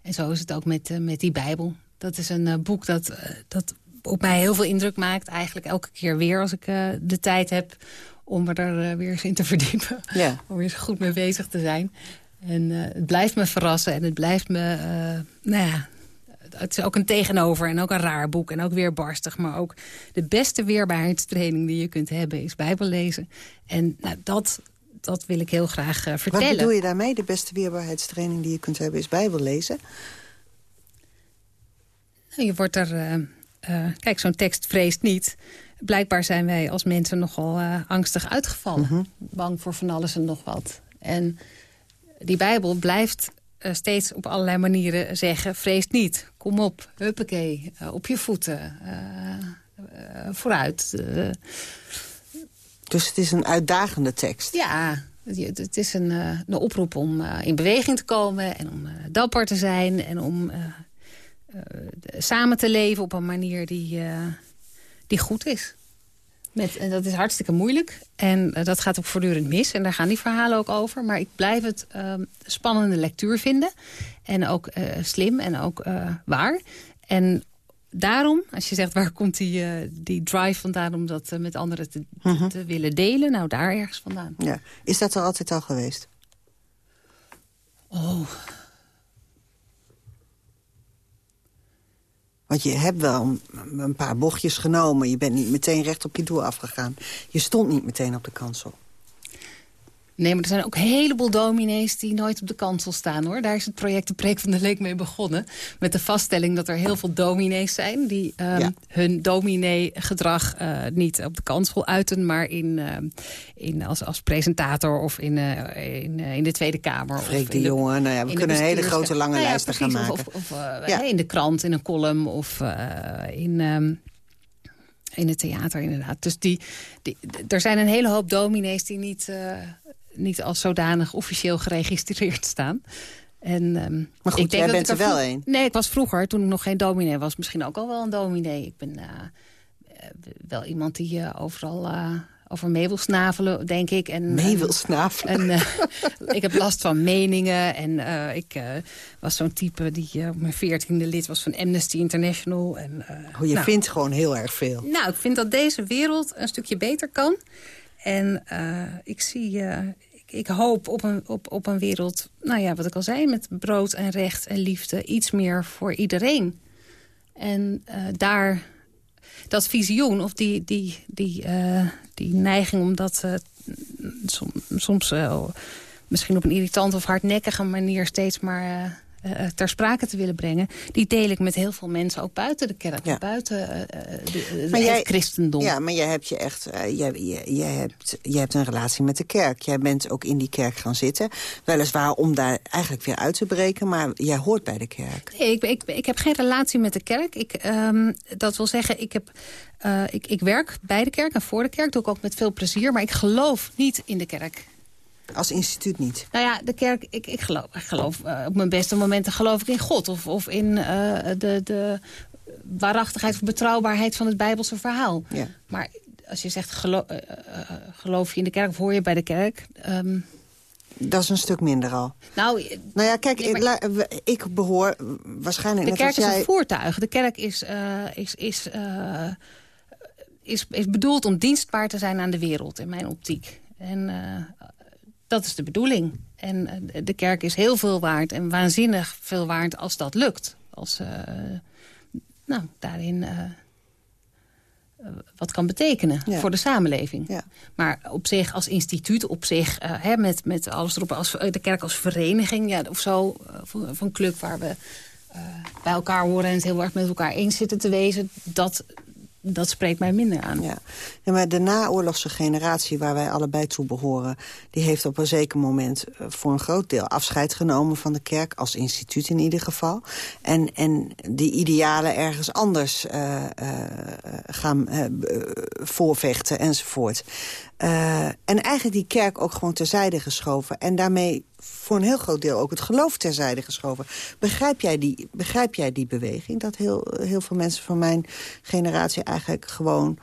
En zo is het ook met, uh, met die Bijbel. Dat is een uh, boek dat, dat op mij heel veel indruk maakt. Eigenlijk elke keer weer als ik de tijd heb om me er weer eens in te [LAUGHS] verdiepen. Ja. Om weer eens goed mee bezig te zijn. En het blijft me verrassen en het blijft me... nou ja, het is ook een tegenover en ook een raar boek en ook weer barstig. Maar ook de beste weerbaarheidstraining die je kunt hebben is Bijbel lezen. En nou, dat, dat wil ik heel graag uh, vertellen. Wat bedoel je daarmee? De beste weerbaarheidstraining die je kunt hebben is Bijbel lezen? Nou, je wordt er... Uh, uh, kijk, zo'n tekst vreest niet. Blijkbaar zijn wij als mensen nogal angstig uitgevallen. Mhm. Bang voor van alles en nog wat. En die Bijbel blijft steeds op allerlei manieren zeggen... vrees niet, kom op, huppakee, uh, op je voeten, uh, vooruit. Dus het is een uitdagende tekst? Ja, het is een, een oproep om in beweging te komen... en om dapper te zijn en om samen te leven op een manier die, die goed is. Met, en dat is hartstikke moeilijk. En uh, dat gaat ook voortdurend mis. En daar gaan die verhalen ook over. Maar ik blijf het uh, spannende lectuur vinden. En ook uh, slim en ook eh, waar. En daarom, als je zegt waar [LAUGHS] komt die, die drive vandaan... om dat met anderen te, -huh. te, willen delen. Nou, daar ergens vandaan. Ja. Is dat er altijd al geweest? Oh, Want je hebt wel een paar bochtjes genomen. Je bent niet meteen recht op je doel afgegaan. Je stond niet meteen op de kansel. Nee, maar er zijn ook een heleboel dominees die nooit op de kansel staan. hoor. Daar is het project De Preek van de Leek mee begonnen. Met de vaststelling dat er heel veel dominees zijn... die ehm, hun dominee-gedrag uh, niet op de kansel uiten... maar in, uh, in als, als presentator of in, uh, in, in de Tweede Kamer. Freek de, jongen, nou ja, we kunnen een hele grote lange nou ja, lijsten gaan maken. Of, of ja. in de krant, in een column of in... Um, in het theater inderdaad. Dus die, die, er zijn een hele hoop dominees die niet, uh, niet als zodanig officieel geregistreerd staan. En, um, maar goed, ik denk jij bent er wel een. Nee, ik was vroeger, toen ik nog geen dominee was... misschien ook al wel een dominee. Ik ben uh, wel iemand die uh, overal over mee wil snavelen, denk ik. En, mee wil snavelen? En, [LAUGHS] ik heb last van meningen. En ik was zo'n type die op mijn veertiende lid was van Amnesty International. En, oh, je nou, vindt gewoon heel erg veel. Nou, ik vind dat deze wereld een stukje beter kan. En ik zie ik hoop op een, op, op een wereld, nou ja, wat ik al zei... met brood en recht en liefde, iets meer voor iedereen. En uh, daar, dat visioen of die, die, die, uh, die neiging om dat uh, som, soms misschien op een irritante of hardnekkige manier... steeds maar uh, ter sprake te willen brengen... die deel ik met heel veel mensen, ook buiten de kerk, ja. buiten uh, de, de jij, christendom. Ja, maar jij hebt, je echt, uh, jij, jij, hebt, jij hebt een relatie met de kerk. Jij bent ook in die kerk gaan zitten. Weliswaar om daar eigenlijk weer uit te breken, maar jij hoort bij de kerk. Nee, ik, ik, ik heb geen relatie met de kerk. Ik, um, dat wil zeggen, ik, heb, ik, ik werk bij de kerk en voor de kerk. doe ik ook met veel plezier, maar ik geloof niet in de kerk. Als instituut niet? Nou ja, de kerk, ik, ik geloof, ik geloof uh, op mijn beste momenten geloof ik in God. Of, of in uh, de, de waarachtigheid of betrouwbaarheid van het Bijbelse verhaal. Ja. Maar als je zegt geloof, uh, geloof je in de kerk of hoor je bij de kerk... Um... Dat is een stuk minder al. Nou, nou ja, kijk, ik, ik behoor waarschijnlijk... De kerk is jij... een voertuig. De kerk is, is, is, is, is bedoeld om dienstbaar te zijn aan de wereld, in mijn optiek. En dat is de bedoeling. En eh, de kerk is heel veel waard en waanzinnig veel waard als dat lukt. Als uh, nou, daarin uh, wat kan betekenen voor de samenleving. Ja. Maar op zich als instituut, op zich, uh, hè, met, met alles erop, als de kerk als vereniging ja, of zo, van een club waar we bij elkaar horen en het heel erg met elkaar eens zitten te wezen, dat, dat spreekt mij minder aan. Ja. maar de naoorlogse generatie waar wij allebei toe behoren... die heeft op een zeker moment eh, voor een groot deel afscheid genomen van de kerk... als instituut in ieder geval. En, en die idealen ergens anders uh, uh, gaan voorvechten enzovoort. En eigenlijk die kerk ook gewoon terzijde geschoven. En daarmee voor een heel groot deel ook het geloof terzijde geschoven. Begrijp jij die, begrijp jij die beweging? Dat heel, heel veel mensen van mijn generatie eigenlijk gewoon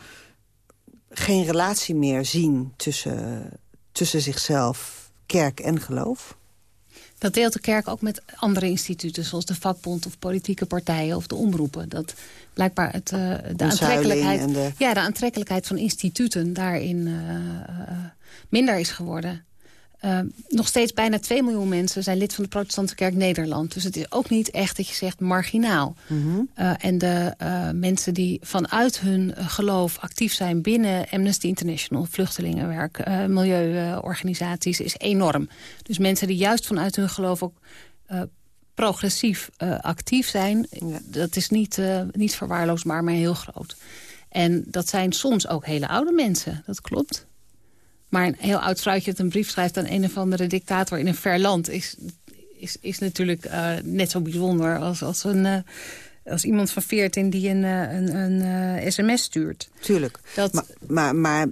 geen relatie meer zien tussen, tussen zichzelf, kerk en geloof? Dat deelt de kerk ook met andere instituten... zoals de vakbond of politieke partijen of de omroepen. Dat blijkbaar het, uh, de, aantrekkelijkheid, de... Ja, de aantrekkelijkheid van instituten daarin uh, uh, minder is geworden. Uh, nog steeds bijna 2 miljoen mensen zijn lid van de protestantse kerk Nederland. Dus het is ook niet echt dat je zegt marginaal. Mm -hmm. uh, en de uh, mensen die vanuit hun geloof actief zijn binnen Amnesty International, vluchtelingenwerk, milieuorganisaties, is enorm. Dus mensen die juist vanuit hun geloof ook progressief actief zijn, ja. dat is niet, niet verwaarloosbaar, maar heel groot. En dat zijn soms ook hele oude mensen, dat klopt. Maar een heel oud vrouwtje dat een brief schrijft aan een of andere dictator in een ver land... is, is, is natuurlijk uh, net zo bijzonder als, als, een, uh, als iemand van 14 die een, uh, een, een sms stuurt. Tuurlijk. Dat... Maar, maar, maar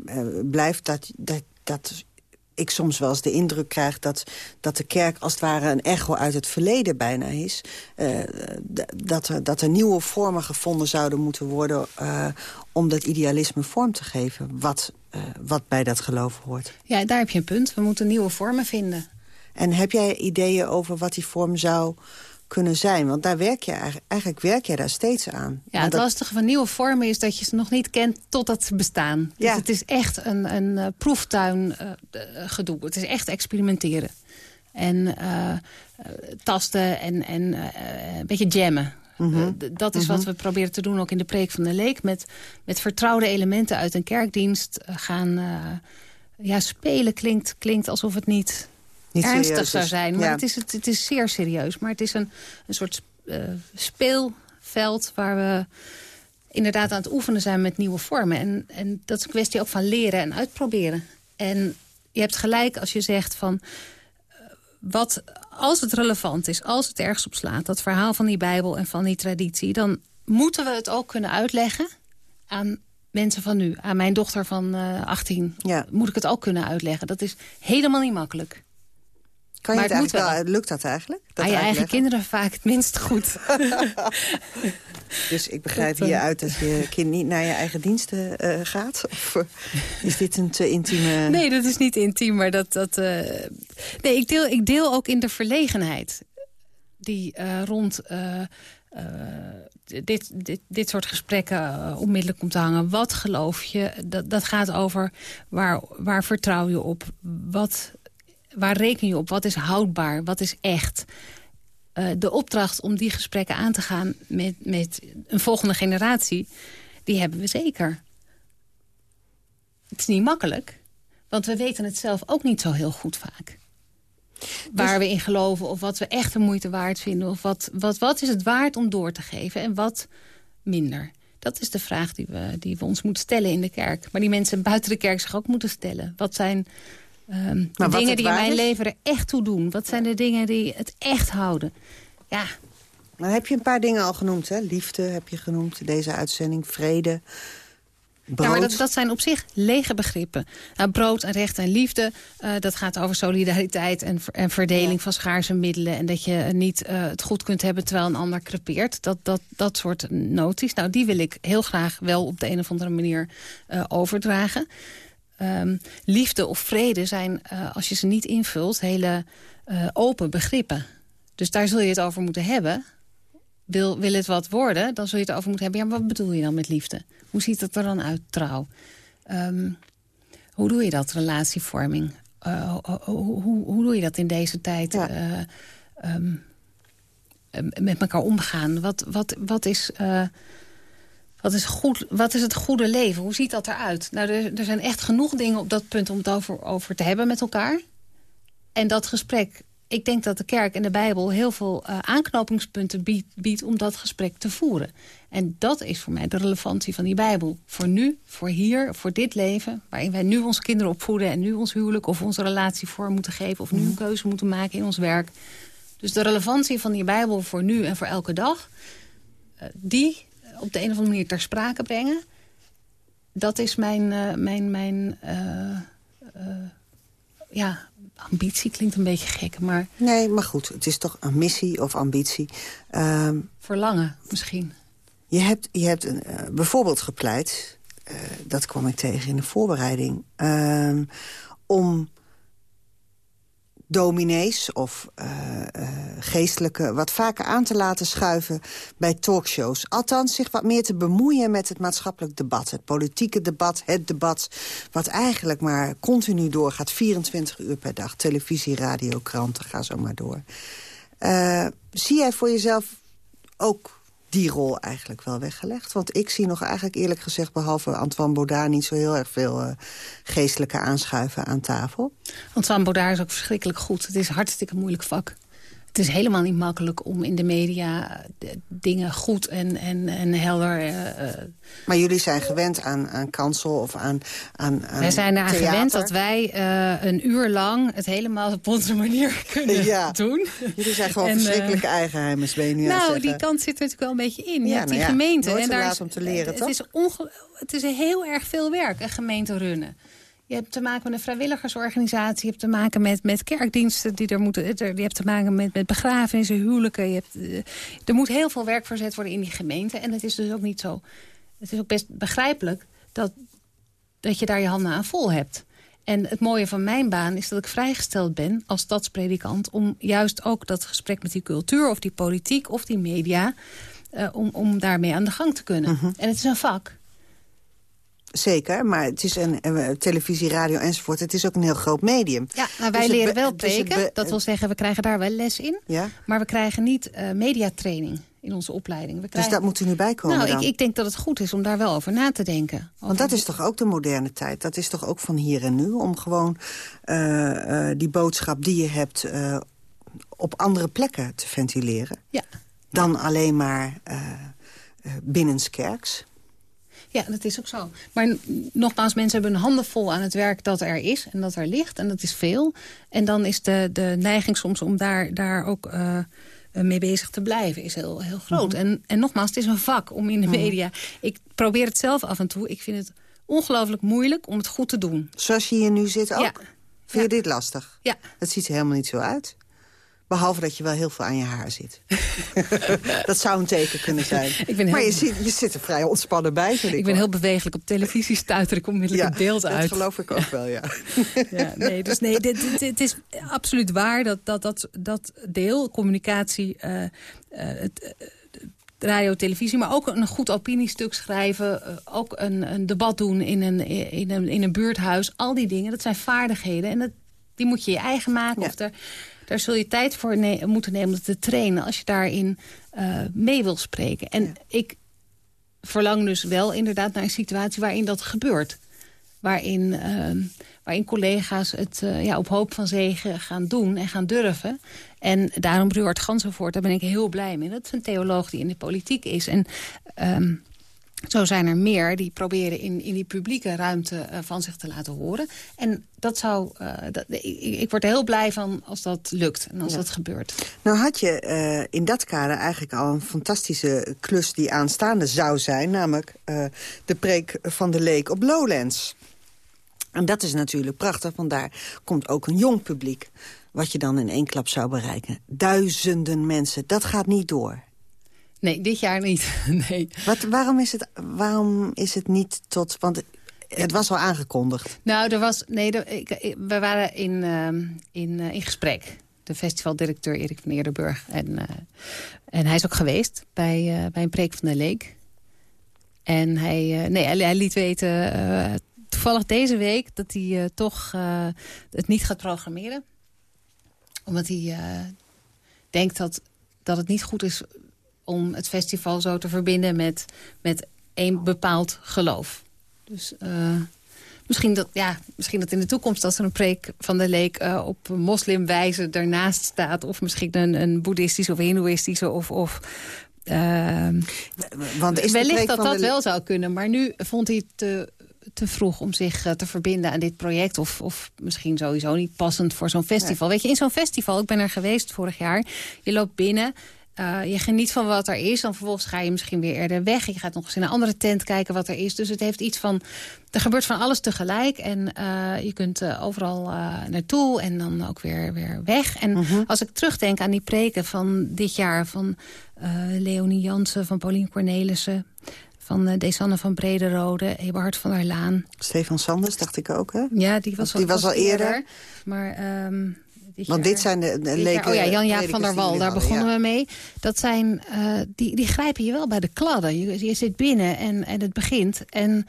blijft dat, dat, dat ik soms wel eens de indruk krijg dat, dat de kerk als het ware een echo uit het verleden bijna is. Uh, dat, er, dat er nieuwe vormen gevonden zouden moeten worden uh, om dat idealisme vorm te geven. Wat, uh, wat bij dat geloof hoort. Ja, daar heb je een punt. We moeten nieuwe vormen vinden. En heb jij ideeën over wat die vorm zou kunnen zijn? Want daar werk je eigenlijk werk je daar steeds aan. Ja, het lastige van nieuwe vormen is dat je ze nog niet kent totdat ze bestaan. Dus ja. het is echt een, een uh, proeftuin uh, gedoe. Het is echt experimenteren. En uh, tasten en, en een beetje jammen. Mm -hmm. dat is mm -hmm. wat we proberen te doen ook in de preek van de leek. Met, met vertrouwde elementen uit een kerkdienst gaan ja, spelen klinkt, klinkt alsof het niet, Niet ernstig zou is. zijn. Maar Ja. het, is, het, het is zeer serieus. Maar het is een, een soort eh, speelveld waar we inderdaad aan het oefenen zijn met nieuwe vormen. En, en dat is een kwestie ook van leren en uitproberen. En je hebt gelijk als je zegt van... eh, Wat, als het relevant is, als het ergens op slaat... dat verhaal van die Bijbel en van die traditie... dan moeten we het ook kunnen uitleggen aan mensen van nu. Aan mijn dochter van eh 18 moet ik het ook kunnen uitleggen. Dat is helemaal niet makkelijk. Kan je Maar het het moet wel, lukt dat eigenlijk? Dat aan je eigen kinderen vaak het minst goed. [LAUGHS] Dus ik begrijp Dat, eh, hieruit dat je kind niet naar je eigen diensten eh, gaat? Of eh, is dit een te intieme... [LAUGHS] Nee, dat is niet intiem, maar dat... dat eh, Nee, ik deel, ik deel ook in de verlegenheid die eh, rond eh, eh, dit, dit, dit soort gesprekken eh, onmiddellijk komt te hangen. Wat geloof je? Dat, dat gaat over waar, waar vertrouw je op? Wat, waar reken je op? Wat is houdbaar? Wat is echt? Eh, de opdracht om die gesprekken aan te gaan met, met een volgende generatie... die hebben we zeker. Het is niet makkelijk, want we weten het zelf ook niet zo heel goed vaak. Waar we in geloven of wat we echt de moeite waard vinden. Of wat, wat, wat is het waard om door te geven en wat minder. Dat is de vraag die we, die we ons moeten stellen in de kerk. Maar die mensen buiten de kerk zich ook moeten stellen. Wat zijn ehm, de dingen die in mijn is? leven er echt toe doen? Wat zijn de dingen die het echt houden? Ja, Maar heb je een paar dingen al genoemd, hè? Liefde heb je genoemd, deze uitzending. Vrede, brood. Ja, maar dat, dat zijn op zich lege begrippen. Nou, brood en recht en liefde, eh, dat gaat over solidariteit en, en verdeling van schaarse middelen. En dat je niet eh, het goed kunt hebben terwijl een ander crepeert. Dat, dat, dat soort noties. Nou, die wil ik heel graag wel op de een of andere manier eh, overdragen. Ehm, liefde of vrede zijn, eh, als je ze niet invult, hele eh, open begrippen. Dus daar zul je het over moeten hebben. Wil, wil het wat worden, dan zul je het over moeten hebben. Ja, maar wat bedoel je dan met liefde? Hoe ziet het er dan uit, trouw? Ehm, hoe doe je dat, relatievorming? Eh, hoe, hoe, doe je dat in deze tijd? eh, ehm, eh, met elkaar omgaan? Wat, wat, wat, is, wat, is goed, wat is het goede leven? Hoe ziet dat eruit? Nou, er, er zijn echt genoeg dingen op dat punt om het over, over te hebben met elkaar. En dat gesprek, ik denk dat de kerk en de Bijbel... heel veel eh, aanknopingspunten biedt, biedt om dat gesprek te voeren. En dat is voor mij de relevantie van die Bijbel. Voor nu, voor hier, voor dit leven... waarin wij nu onze kinderen opvoeden... en nu ons huwelijk of onze relatie vorm moeten geven... of nu een keuze moeten maken in ons werk. Dus de relevantie van die Bijbel voor nu en voor elke dag... eh, die op de een of andere manier ter sprake brengen... dat is mijn, eh, mijn, mijn eh, eh, ja, ambitie klinkt een beetje gek, maar... Nee, maar goed, het is toch een missie of ambitie. Ehm, Verlangen, misschien. je hebt, je hebt een, bijvoorbeeld gepleit, dat kwam ik tegen in de voorbereiding... ehm, om dominees of eh, geestelijke wat vaker aan te laten schuiven bij talkshows. Althans, zich wat meer te bemoeien met het maatschappelijk debat. Het politieke debat, het debat wat eigenlijk maar continu doorgaat. 24 uur per dag, televisie, radio, kranten, ga zo maar door. Eh, zie jij voor jezelf ook die rol eigenlijk wel weggelegd? Want ik zie nog eigenlijk eerlijk gezegd... behalve Antoine Baudard niet zo heel erg veel eh, geestelijke aanschuiven aan tafel. Antoine Baudard is ook verschrikkelijk goed. Het is hartstikke moeilijk vak. Het is helemaal niet makkelijk om in de media eh, dingen goed en, en, en helder... eh, eh, Maar jullie zijn gewend aan, aan kansel of aan, aan, aan wij zijn eraan gewend dat wij een uur lang het helemaal op onze manier [LAUGHS] kunnen Ja. doen. Jullie zijn gewoon En, verschrikkelijke eigenheimers, ben je nu het Nou, zeggen. die kant zit er natuurlijk wel een beetje in. Je Ja, hebt die nou ja, gemeente. en daar is, om te leren, het, toch? Is onge- het is heel erg veel werk, een gemeente runnen. Je hebt te maken met een vrijwilligersorganisatie. Je hebt te maken met, met kerkdiensten. Die er moeten, er, je hebt te maken met, met begrafenissen, huwelijken. Je hebt, eh, er moet heel veel werk verzet worden in die gemeente. En het is dus ook niet zo... Het is ook best begrijpelijk dat, dat je daar je handen aan vol hebt. En het mooie van mijn baan is dat ik vrijgesteld ben als stadspredikant... om juist ook dat gesprek met die cultuur of die politiek of die media... eh, om, om daarmee aan de gang te kunnen. Mhm. En het is een vak. Zeker, maar het is een, eh, televisie, radio enzovoort. Het is ook een heel groot medium. Ja, wij Dus het leren wel dus be- dat wil zeggen, we krijgen daar wel les in. Ja? Maar we krijgen niet eh, mediatraining. in onze opleiding. We krijgen... Dus dat moet er nu bij komen Nou, ik, ik, denk dat het goed is om daar wel over na te denken. Want dat is toch ook de moderne tijd? Dat is toch ook van hier en nu? Om gewoon uh, uh, die boodschap die je hebt op andere plekken te ventileren? Ja. Dan alleen maar binnenskerks? Ja, dat is ook zo. Maar nogmaals, mensen hebben hun handen vol aan het werk dat er is en dat er ligt. En dat is veel. En dan is de, de neiging soms om daar, daar ook uh, mee bezig te blijven is heel, heel groot. Mhm. en, en nogmaals, het is een vak om in de mhm. media... Ik probeer het zelf af en toe. Ik vind het ongelooflijk moeilijk om het goed te doen. Zoals je hier nu zit ook? Ja. Vind je dit lastig? Ja. Het ziet er helemaal niet zo uit. Behalve dat je wel heel veel aan je haar zit. [LAUGHS] dat zou een teken kunnen zijn. maar je, zit, je zit er vrij ontspannen bij, vind ik Ik ben heel bewegelijk. Op televisie stuiter ik onmiddellijk ja, beeld uit. dat geloof ik ook wel, ja. [LAUGHS] ja nee, dus nee, het is absoluut waar dat dat, dat, dat deel, communicatie... Uh, uh, het, uh, radio, televisie, maar ook een goed opiniestuk schrijven. ook een, een debat doen in een, in, een, in een buurthuis. Al die dingen, dat zijn vaardigheden. En dat, die moet je je eigen maken. Of er, daar zul je tijd voor moeten nemen om te trainen... als je daarin uh, mee wil spreken. En ik verlang dus wel inderdaad naar een situatie waarin dat gebeurt. Waarin, uh, waarin collega's het uh, ja, op hoop van zegen gaan doen en gaan durven. En daarom Ruud Gansenvoort, daar ben ik heel blij mee. Dat is een theoloog die in de politiek is. En... Um, zo zijn er meer die proberen in, in die publieke ruimte uh, van zich te laten horen. En dat zou, uh, dat, ik, ik, word er heel blij van als dat lukt en als ja. dat gebeurt. Nou had je uh, in dat kader eigenlijk al een fantastische klus die aanstaande zou zijn. Namelijk de preek van de leek op Lowlands. En dat is natuurlijk prachtig, want daar komt ook een jong publiek. Wat je dan in één klap zou bereiken. Duizenden mensen, dat gaat niet door. Nee, dit jaar niet. [LAUGHS] nee. Wat, waarom, is het, waarom is het niet tot... Want het was al aangekondigd. Nou, er was... Nee, er, ik, we waren in, uh, in, uh, in gesprek. De festivaldirecteur Erik van Eerderburg. En, uh, en hij is ook geweest bij, bij een preek van de Leek. En hij, nee, hij, hij liet weten... toevallig deze week dat hij toch het niet gaat programmeren. Omdat hij denkt dat, dat het niet goed is om het festival zo te verbinden met, met één bepaald geloof. Dus uh, misschien, dat, ja, misschien dat in de toekomst als er een preek van de leek uh, op moslimwijze ernaast staat. Of misschien een, een boeddhistische of hindoeïstische of... of uh, Want is wellicht dat dat wel zou kunnen. Maar nu vond hij het te, te vroeg om zich te verbinden aan dit project. Of, of misschien sowieso niet passend voor zo'n festival. Weet je, in zo'n festival, ik ben er geweest vorig jaar. Je loopt binnen uh, je geniet van wat er is. Dan vervolgens ga je misschien weer eerder weg. Je gaat nog eens in een andere tent kijken wat er is. Dus het heeft iets van... Er gebeurt van alles tegelijk. En uh, je kunt uh, overal naartoe en dan ook weer, weer weg. En -hmm. als ik terugdenk aan die preken van dit jaar... van Leonie Jansen, van Pauline Cornelissen... van Desanne van Brederode, Eberhard van der Laan. Stefan Sanders, dacht ik ook, hè? Ja, die was, die was al eerder. eerder. Maar... Um, Want dit zijn de, de leken... Oh ja, Jan-Jaap van der Wal, daar begonnen ja. we mee. Dat zijn, uh, die, die grijpen je wel bij de kladden. Je, je zit binnen en, en het begint. En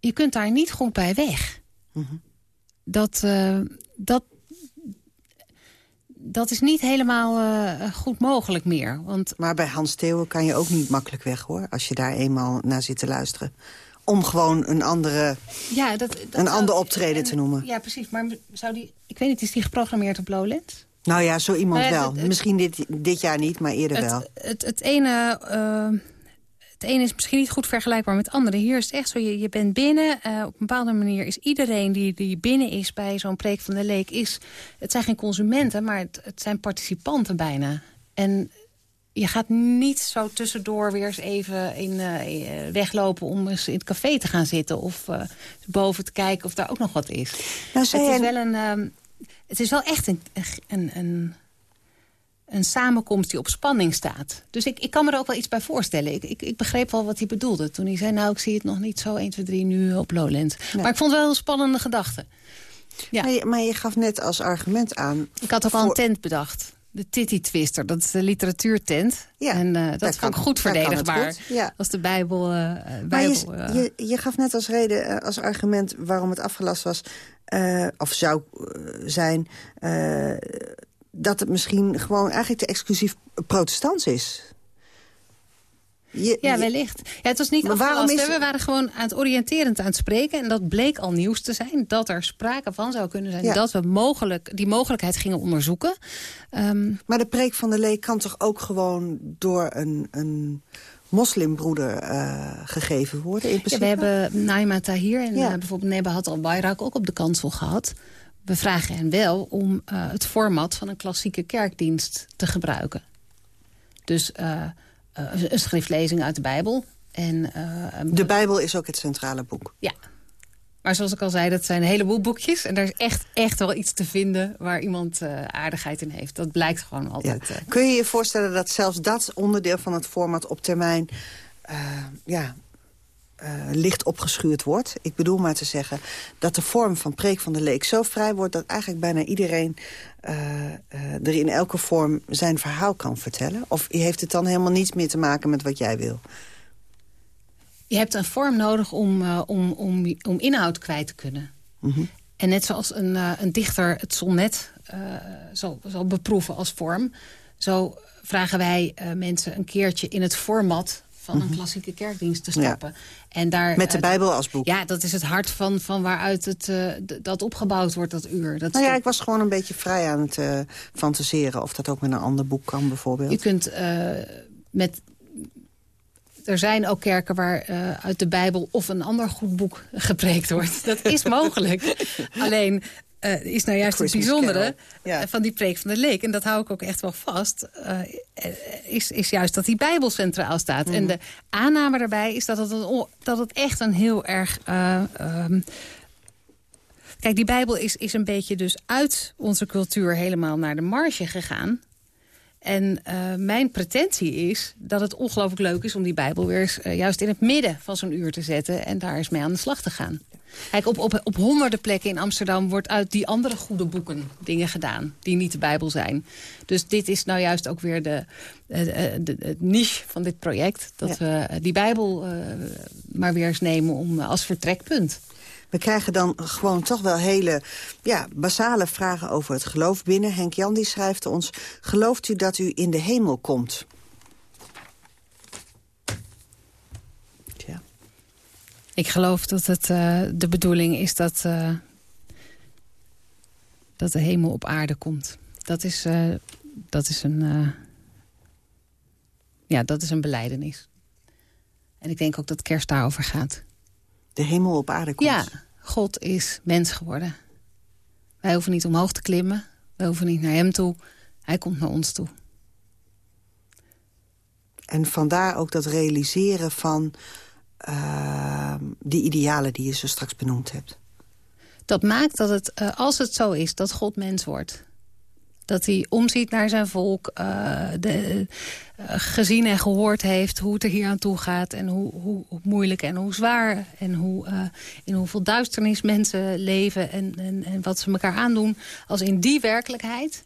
je kunt daar niet goed bij weg. Mm -hmm. Dat, uh, dat, dat is niet helemaal uh, goed mogelijk meer. Want... Maar bij Hans Theeuwen kan je ook niet makkelijk weg, hoor. Als je daar eenmaal naar zit te luisteren om gewoon een, andere, ja, dat, dat een ander optreden en, te noemen. Ja, precies. Maar zou die, ik weet niet, is die geprogrammeerd op Lowlands? Nou ja, zo iemand wel. Het, het, misschien dit, dit jaar niet, maar eerder het, wel. Het, het, ene... Uh, het ene is misschien niet goed vergelijkbaar met het andere. Hier is het echt zo, je, je bent binnen. Uh, op een bepaalde manier is iedereen die, die binnen is bij zo'n preek van de leek... Is, het zijn geen consumenten, maar het, het zijn participanten bijna. En je gaat niet zo tussendoor weer eens even in, uh, weglopen... om eens in het café te gaan zitten of uh, boven te kijken of daar ook nog wat is. Nou, het, is wel een, um, het is wel echt een, een, een, een samenkomst die op spanning staat. Dus ik, ik kan me er ook wel iets bij voorstellen. Ik, ik, ik begreep wel wat hij bedoelde toen hij zei... nou, ik zie het nog niet zo 1, 2, 3 nu op Lowlands. Nee. Maar ik vond het wel een spannende gedachte. Ja. Maar, je, maar je gaf net als argument aan... Ik had ook voor... al een tent bedacht. De Titty Twister, dat is de literatuurtent. Ja, en uh, dat vond ik goed verdedigbaar. Goed, ja. Als de Bijbel... Uh, Bijbel je, je, je, gaf net als reden, als argument waarom het afgelast was... of zou zijn... dat het misschien gewoon eigenlijk te exclusief protestants is. Ja, wellicht. Ja, het was niet waarom is... We waren gewoon aan het oriënterend aan het spreken. En dat bleek al nieuws te zijn. Dat er sprake van zou kunnen zijn. Dat we mogelijk, die mogelijkheid gingen onderzoeken. Ehm, maar de preek van de leek kan toch ook gewoon door een... een moslimbroeder uh, gegeven worden in principe? Ja, we hebben Naima Tahir en ja. uh, bijvoorbeeld Nebahat al-Bayrak ook op de kansel gehad. We vragen hen wel om uh, het format van een klassieke kerkdienst te gebruiken. Dus een schriftlezing uit de Bijbel. En, de Bijbel is ook het centrale boek? Ja, maar zoals ik al zei, dat zijn een heleboel boekjes. En er is echt, echt wel iets te vinden waar iemand uh, aardigheid in heeft. Dat blijkt gewoon altijd. Ja. Kun je je voorstellen dat zelfs dat onderdeel van het format op termijn... Uh, ja, uh, licht opgeschuurd wordt. Ik bedoel maar te zeggen dat de vorm van preek van de leek zo vrij wordt... dat eigenlijk bijna iedereen er in elke vorm zijn verhaal kan vertellen? Of heeft het dan helemaal niets meer te maken met wat jij wil? Je hebt een vorm nodig om, om, om, om inhoud kwijt te kunnen. Mhm. En net zoals een, een dichter het sonnet zal, zal beproeven als vorm... zo vragen wij mensen een keertje in het format van een mhm. klassieke kerkdienst te stappen. En daar, Met de Bijbel als boek. Ja, dat is het hart van, van waaruit het, dat opgebouwd wordt, dat uur. Dat nou ja, ik was gewoon een beetje vrij aan het fantaseren... of dat ook met een ander boek kan, bijvoorbeeld. Je kunt met er zijn ook kerken waar uh, uit de Bijbel of een ander goed boek gepreekt wordt. Dat is [LAUGHS] mogelijk. Alleen uh, is nou juist het bijzondere van die preek van de leek. En dat hou ik ook echt wel vast. Uh, is, is juist dat die Bijbel centraal staat. En mhm. de aanname daarbij is dat het, een, dat het echt een heel erg... Um, Kijk, die Bijbel is, is een beetje dus uit onze cultuur helemaal naar de marge gegaan. En uh, mijn pretentie is dat het ongelooflijk leuk is... om die Bijbel weer eens, uh, juist in het midden van zo'n uur te zetten... en daar eens mee aan de slag te gaan. Kijk, op, op, op honderden plekken in Amsterdam wordt uit die andere goede boeken dingen gedaan. Die niet de Bijbel zijn. Dus dit is nou juist ook weer de, de, de, de niche van dit project. Dat we die Bijbel uh, maar weer eens nemen om, als vertrekpunt. We krijgen dan gewoon toch wel hele ja, basale vragen over het geloof binnen. Henk Jan die schrijft ons... Gelooft u dat u in de hemel komt? Tja. Ik geloof dat het uh, de bedoeling is dat, uh, dat de hemel op aarde komt. Dat is, uh, dat is een... ja, dat is een beleidenis. En ik denk ook dat kerst daarover gaat de hemel op aarde komt. Ja, God is mens geworden. Wij hoeven niet omhoog te klimmen. Wij hoeven niet naar hem toe. Hij komt naar ons toe. En vandaar ook dat realiseren van uh, die idealen die je zo straks benoemd hebt. Dat maakt dat het, uh, als het zo is, dat God mens wordt... Dat hij omziet naar zijn volk, uh, de, uh, gezien en gehoord heeft hoe het er hier aan toe gaat. En hoe, hoe, moeilijk en hoe zwaar en hoe, in hoeveel duisternis mensen leven en, en, en wat ze elkaar aandoen. Als in die werkelijkheid,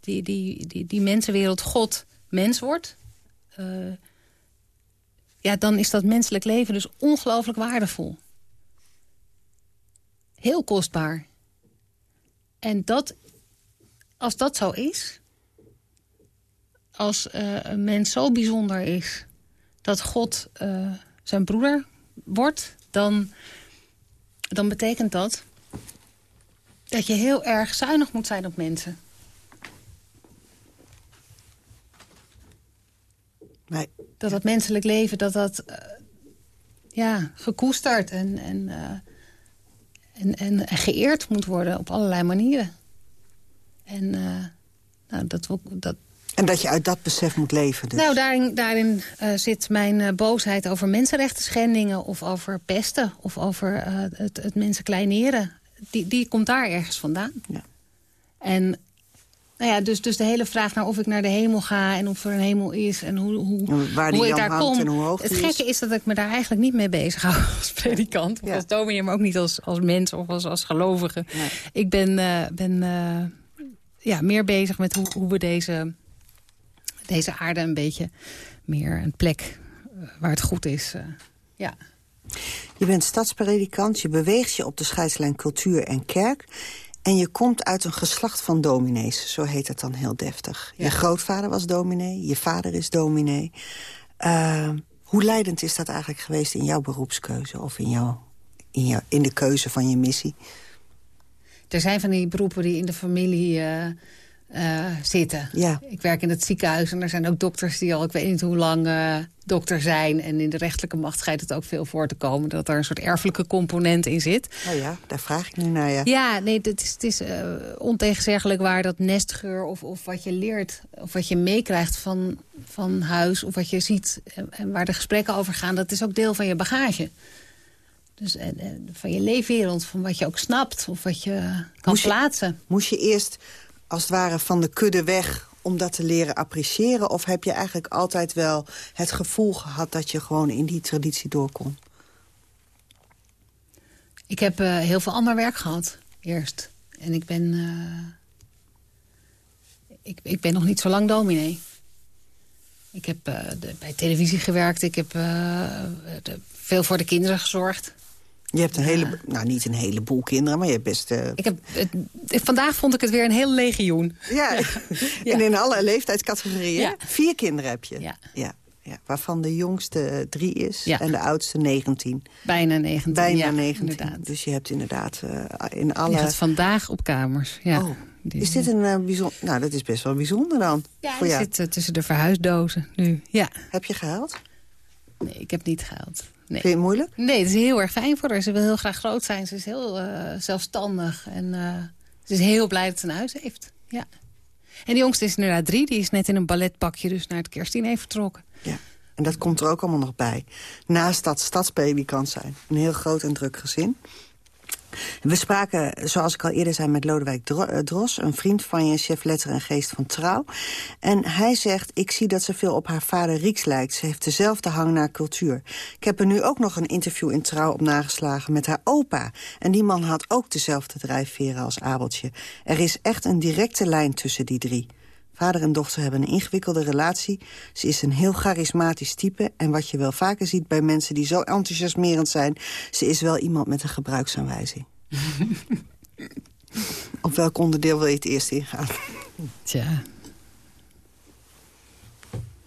die, die, die, die mensenwereld God mens wordt... ja, dan is dat menselijk leven dus ongelooflijk waardevol. Heel kostbaar. En dat als dat zo is... als uh, een mens zo bijzonder is... dat God uh, zijn broeder wordt... dan, dan betekent dat... dat je heel erg zuinig moet zijn op mensen. Nee. Dat dat menselijk leven, dat dat... Uh, ja, gekoesterd en, en, en, en geëerd moet worden op allerlei manieren. En, uh, nou, dat, dat, en dat je uit dat besef moet leven dus. Nou, daarin, daarin uh, zit mijn uh, boosheid over mensenrechten schendingen... of over pesten of over het, het mensen kleineren. Die, die komt daar ergens vandaan. Ja. En nou ja, dus, dus de hele vraag naar of ik naar de hemel ga... en of er een hemel is en hoe, hoe, Waar hoe ik daar kom. Hoe hoog het gekke is. dat ik me daar eigenlijk niet mee bezig hou [LAUGHS] als predikant. Of als dominee, maar ook niet als, als mens of als, als gelovige. Nee. Ik ben... ben ja, meer bezig met hoe, hoe we deze, deze aarde een beetje meer een plek uh, waar het goed is. Uh, ja. Je bent stadspredikant, je beweegt je op de scheidslijn cultuur en kerk... en je komt uit een geslacht van dominees, zo heet het dan heel deftig. Ja. Je grootvader was dominee, je vader is dominee. Uh, Hoe leidend is dat eigenlijk geweest in jouw beroepskeuze... of in, jouw, in, jouw, in de keuze van je missie? Er zijn van die beroepen die in de familie uh, uh, zitten. Ja. Ik werk in het ziekenhuis en er zijn ook dokters die al... ik weet niet hoe lang uh, dokter zijn. En in de rechtelijke macht schijnt het ook veel voor te komen... dat er een soort erfelijke component in zit. Oh ja, daar vraag ik nu naar, ja. Ja, nee, het is, het is ontegenzeggelijk waar dat nestgeur... Of, of wat je leert, of wat je meekrijgt van, van huis... of wat je ziet en, en waar de gesprekken over gaan... dat is ook deel van je bagage. Dus en, en van je leefwereld, van wat je ook snapt of wat je kan moest je, plaatsen. Moest je eerst als het ware van de kudde weg om dat te leren appreciëren? Of heb je eigenlijk altijd wel het gevoel gehad dat je gewoon in die traditie door kon? Ik heb uh, heel veel ander werk gehad, eerst. En ik ben, uh, ik, ik ben nog niet zo lang dominee. Ik heb de, bij televisie gewerkt. Ik heb veel voor de kinderen gezorgd. Je hebt een ja. hele, nou niet een heleboel kinderen, maar je hebt best... Uh... Ik heb, het, vandaag vond ik het weer een heel legioen. Ja, ja. [LAUGHS] en in alle leeftijdscategorieën. Ja. Vier kinderen heb je. Ja. waarvan de jongste drie is en de oudste 19. Bijna 19, Bijna ja, 19. Inderdaad. Dus je hebt inderdaad uh, in alle... Je gaat vandaag op kamers, ja. Oh. Is dit een uh, bijzonder... Nou, dat is best wel bijzonder dan. Ja, voor je zit tussen de verhuisdozen nu, ja. Heb je gehuild? Nee, ik heb niet gehuild. Nee. Vind je het moeilijk? Nee, het is heel erg fijn voor haar. Ze wil heel graag groot zijn. Ze is heel uh, zelfstandig. En uh, ze is heel blij dat ze een huis heeft. Ja. En de jongste is inderdaad drie. Die is net in een balletpakje dus naar het kerstdiner vertrokken. Ja. En dat komt er ook allemaal nog bij. Naast dat stadspredikant zijn. Een heel groot en druk gezin. We spraken, zoals ik al eerder zei, met Lodewijk Dros... een vriend van je, chef letter en geest van Trouw. En hij zegt, ik zie dat ze veel op haar vader Rieks lijkt. Ze heeft dezelfde hang naar cultuur. Ik heb er nu ook nog een interview in Trouw op nageslagen met haar opa. En die man had ook dezelfde drijfveren als Abeltje. Er is echt een directe lijn tussen die drie. Vader en dochter hebben een ingewikkelde relatie. Ze is een heel charismatisch type. En wat je wel vaker ziet bij mensen die zo enthousiasmerend zijn... ze is wel iemand met een gebruiksaanwijzing. [LAUGHS] Op welk onderdeel wil je het eerst ingaan? Tja.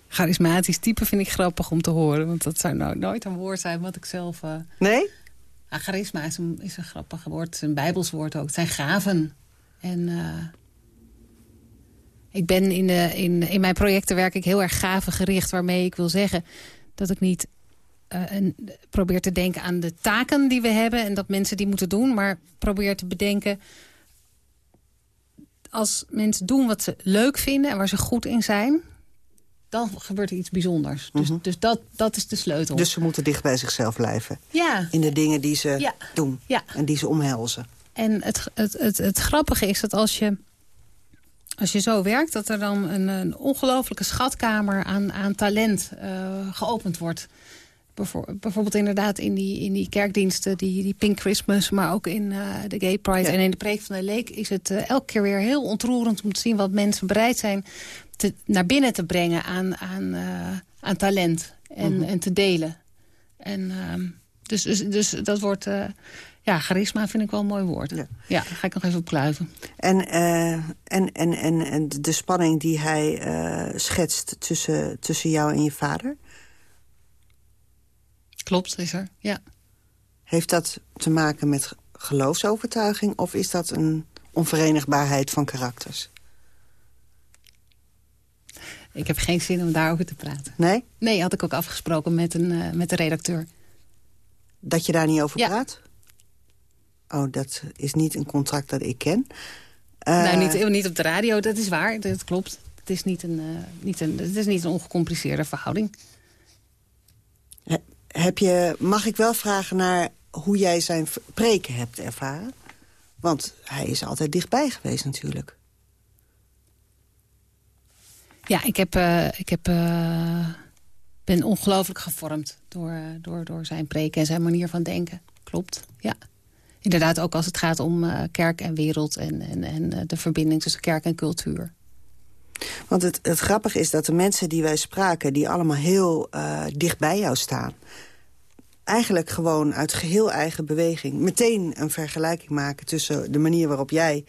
Charismatisch type vind ik grappig om te horen. Want dat zou nou nooit een woord zijn wat ik zelf... Uh... Nee? Ja, charisma is een, is een grappig woord. Het is een bijbels woord ook. Het zijn gaven. En... Uh... Ik ben in, de, in, in mijn projecten werk ik heel erg gericht, waarmee ik wil zeggen dat ik niet uh, probeer te denken aan de taken die we hebben... en dat mensen die moeten doen, maar probeer te bedenken... als mensen doen wat ze leuk vinden en waar ze goed in zijn... dan gebeurt er iets bijzonders. Dus, mm -hmm. dus dat, dat is de sleutel. Dus ze moeten dicht bij zichzelf blijven. Ja. In de dingen die ze ja. doen ja. en die ze omhelzen. En het, het, het, het grappige is dat als je als je zo werkt, dat er dan een, een ongelofelijke schatkamer aan, aan talent uh, geopend wordt. Bijvoor, bijvoorbeeld inderdaad in die, in die kerkdiensten, die, die Pink Christmas... maar ook in uh, de Gay Pride ja. en in de Preek van de Leek... is het uh, elke keer weer heel ontroerend om te zien wat mensen bereid zijn... Te, naar binnen te brengen aan, aan, aan talent en, mm -hmm. en te delen. En, dus, dus, dus dat wordt... Ja, charisma vind ik wel een mooi woord. Ja, ja daar ga ik nog even op kluiven. En, uh, en, en, en, en de spanning die hij uh, schetst tussen, tussen jou en je vader? Klopt, is er, ja. Heeft dat te maken met geloofsovertuiging... of is dat een onverenigbaarheid van karakters? Ik heb geen zin om daarover te praten. Nee? Nee, had ik ook afgesproken met, een, uh, met de redacteur. Dat je daar niet over ja. praat? Oh, dat is niet een contract dat ik ken. Uh, nou, niet, niet op de radio, dat is waar. Dat klopt. Het is niet een, uh, niet een, het is niet een ongecompliceerde verhouding. He, heb je, mag ik wel vragen naar hoe jij zijn preken hebt ervaren? Want hij is altijd dichtbij geweest natuurlijk. Ja, ik heb, uh, ik heb, ben ongelooflijk gevormd door, door, door zijn preken en zijn manier van denken. Klopt, ja. Inderdaad, ook als het gaat om uh, kerk en wereld en, en, en uh, de verbinding tussen kerk en cultuur. Want het, het grappige is dat de mensen die wij spraken... die allemaal heel uh, dicht bij jou staan... eigenlijk gewoon uit geheel eigen beweging... meteen een vergelijking maken tussen de manier waarop jij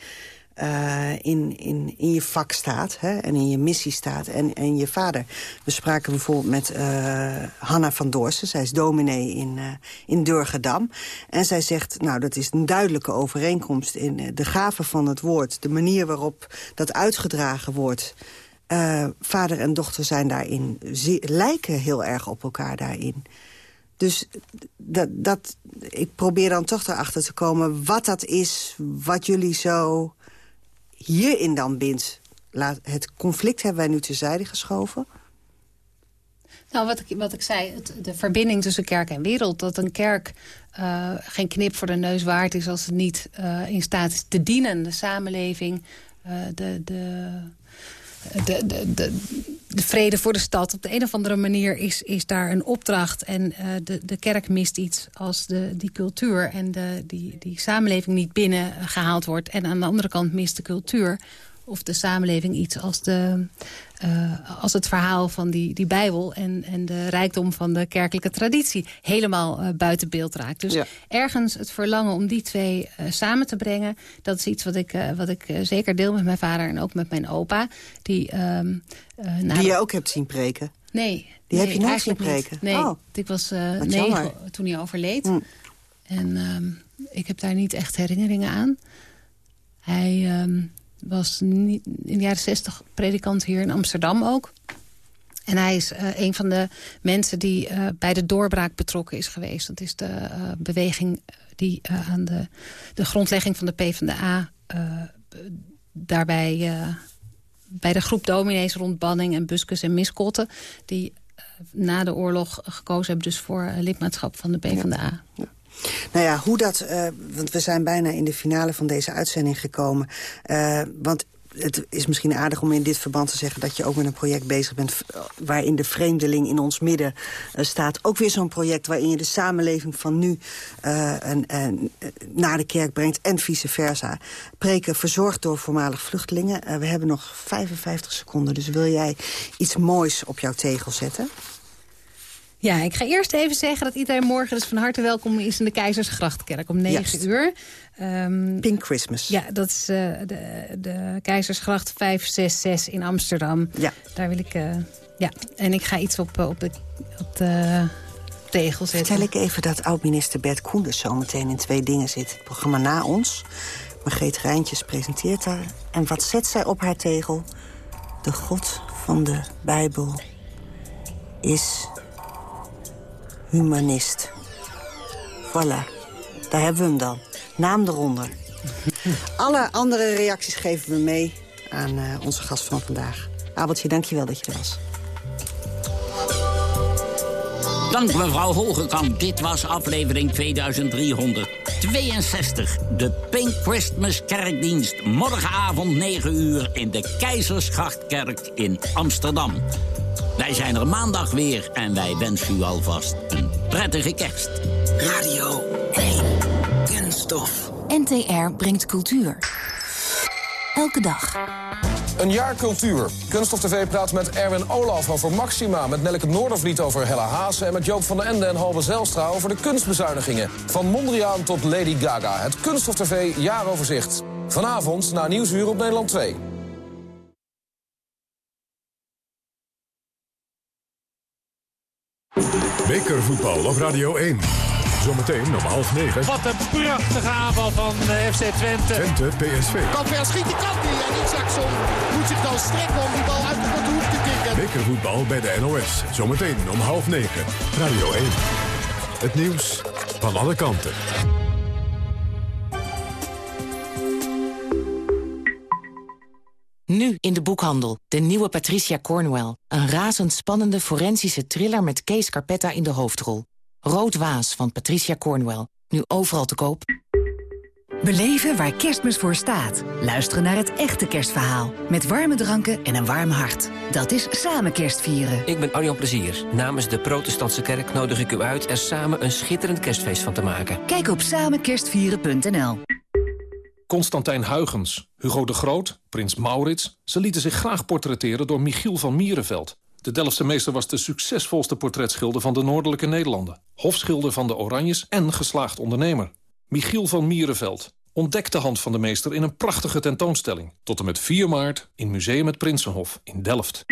uh, in, in, in je vak staat hè, en in je missie staat en, en je vader. We spraken bijvoorbeeld met uh, Hanna van Doorsen. Zij is dominee in, uh, in Durgedam. En zij zegt, nou dat is een duidelijke overeenkomst in de gave van het woord. De manier waarop dat uitgedragen wordt. vader en dochter zijn daarin, lijken heel erg op elkaar daarin. Dus dat, dat, ik probeer dan toch erachter te komen wat dat is... wat jullie zo hierin dan bindt. Laat, het conflict hebben wij nu terzijde geschoven. Nou, wat ik, wat ik zei, het, de verbinding tussen kerk en wereld. Dat een kerk uh, geen knip voor de neus waard is... als het niet uh, in staat is te dienen, de samenleving... Uh, de, de, de, de, de, de, vrede voor de stad. Op de een of andere manier is, is daar een opdracht. En uh, de, de kerk mist iets als de, die cultuur en de, die, die samenleving niet binnengehaald wordt. En aan de andere kant mist de cultuur of de samenleving iets als, de, uh, als het verhaal van die, die Bijbel... En, en de rijkdom van de kerkelijke traditie helemaal uh, buiten beeld raakt. Dus ja. ergens het verlangen om die twee uh, samen te brengen... dat is iets wat ik, wat ik zeker deel met mijn vader en ook met mijn opa. Die, die je ook hebt zien preken? Nee. Die nee, heb je nooit zien preken? Nee, oh. ik was negen toen hij overleed. Mm. En um, ik heb daar niet echt herinneringen aan. Hij... Um, was in de jaren zestig predikant hier in Amsterdam ook. En hij is uh, een van de mensen die uh, bij de doorbraak betrokken is geweest. Dat is de uh, beweging die aan de, de grondlegging van de PvdA... daarbij bij de groep dominees rond Banning en Buskus en Miskotten... die na de oorlog gekozen hebben dus voor lidmaatschap van de PvdA. Ja. Nou ja, hoe dat... Uh, want we zijn bijna in de finale van deze uitzending gekomen. Uh, want het is misschien aardig om in dit verband te zeggen... dat je ook met een project bezig bent... waarin de vreemdeling in ons midden staat. Ook weer zo'n project waarin je de samenleving van nu... En, en, naar de kerk brengt en vice versa. Preken verzorgd door voormalig vluchtelingen. We hebben nog 55 seconden, dus wil jij iets moois op jouw tegel zetten? Ja, ik ga eerst even zeggen dat iedereen morgen dus van harte welkom is in de Keizersgrachtkerk om 9 Juist. uur. Um, Pink Christmas. Ja, dat is uh, de, de Keizersgracht 566 in Amsterdam. Ja. Daar wil ik... Uh, ja, en ik ga iets op, op, de, op de tegel zetten. Vertel ik even dat oud-minister Bert Koenders zo meteen in twee dingen zit. Het programma Na Ons. Margreet Rijntjes presenteert daar. En wat zet zij op haar tegel? De God van de Bijbel is humanist. Voilà, daar hebben we hem dan. Naam eronder. [LAUGHS] Alle andere reacties geven we mee aan uh, onze gast van vandaag. Abeltje, dank je wel dat je er was. Dank mevrouw Hogekamp. Dit was aflevering 2362. De Pink Christmas kerkdienst. Morgenavond 9 uur in de Keizersgrachtkerk in Amsterdam. Wij zijn er maandag weer en wij wensen u alvast een prettige kerst. Radio 1. Kunststof. NTR brengt cultuur. Elke dag. Een jaar cultuur. Kunststof TV praat met Erwin Olaf over Maxima... met Nelleke Noordervliet over Hella Haase... en met Joop van den Ende en Halve Zelstra over de kunstbezuinigingen. Van Mondriaan tot Lady Gaga. Het Kunststof TV jaaroverzicht. Vanavond na Nieuwsuur op Nederland 2. Bekervoetbal op Radio 1. Zometeen om half negen. Wat een prachtige aanval van uh, FC Twente. Twente PSV. Kan ver schiet, die kan niet. En Isaacson moet zich dan strekken om die bal uit de korte hoek te tikken. Bekervoetbal bij de NOS. Zometeen om half negen. Radio 1. Het nieuws van alle kanten. Nu in de boekhandel. De nieuwe Patricia Cornwell. Een razendspannende forensische thriller met Kees Carpetta in de hoofdrol. Rood Waas van Patricia Cornwell. Nu overal te koop. Beleven waar kerstmis voor staat. Luisteren naar het echte kerstverhaal. Met warme dranken en een warm hart. Dat is samen kerstvieren. Ik ben Arjan Plezier. Namens de protestantse kerk nodig ik u uit... er samen een schitterend kerstfeest van te maken. Kijk op samenkerstvieren.nl Constantijn Huygens, Hugo de Groot, prins Maurits... ze lieten zich graag portretteren door Michiel van Mierenveld. De Delftse meester was de succesvolste portretschilder van de Noordelijke Nederlanden. Hofschilder van de Oranjes en geslaagd ondernemer. Michiel van Mierenveld. Ontdek de hand van de meester in een prachtige tentoonstelling. Tot en met 4 maart in Museum het Prinsenhof in Delft.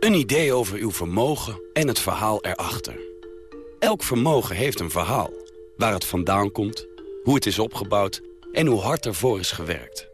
Een idee over uw vermogen en het verhaal erachter. Elk vermogen heeft een verhaal. Waar het vandaan komt, hoe het is opgebouwd en hoe hard ervoor is gewerkt.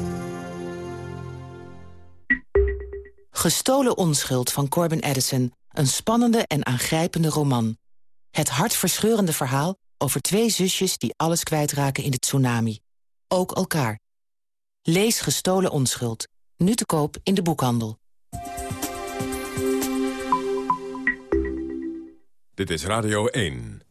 Gestolen onschuld van Corbin Edison. Een spannende en aangrijpende roman. Het hartverscheurende verhaal over twee zusjes die alles kwijtraken in de tsunami. Ook elkaar. Lees Gestolen onschuld. Nu te koop in de boekhandel. Dit is Radio 1.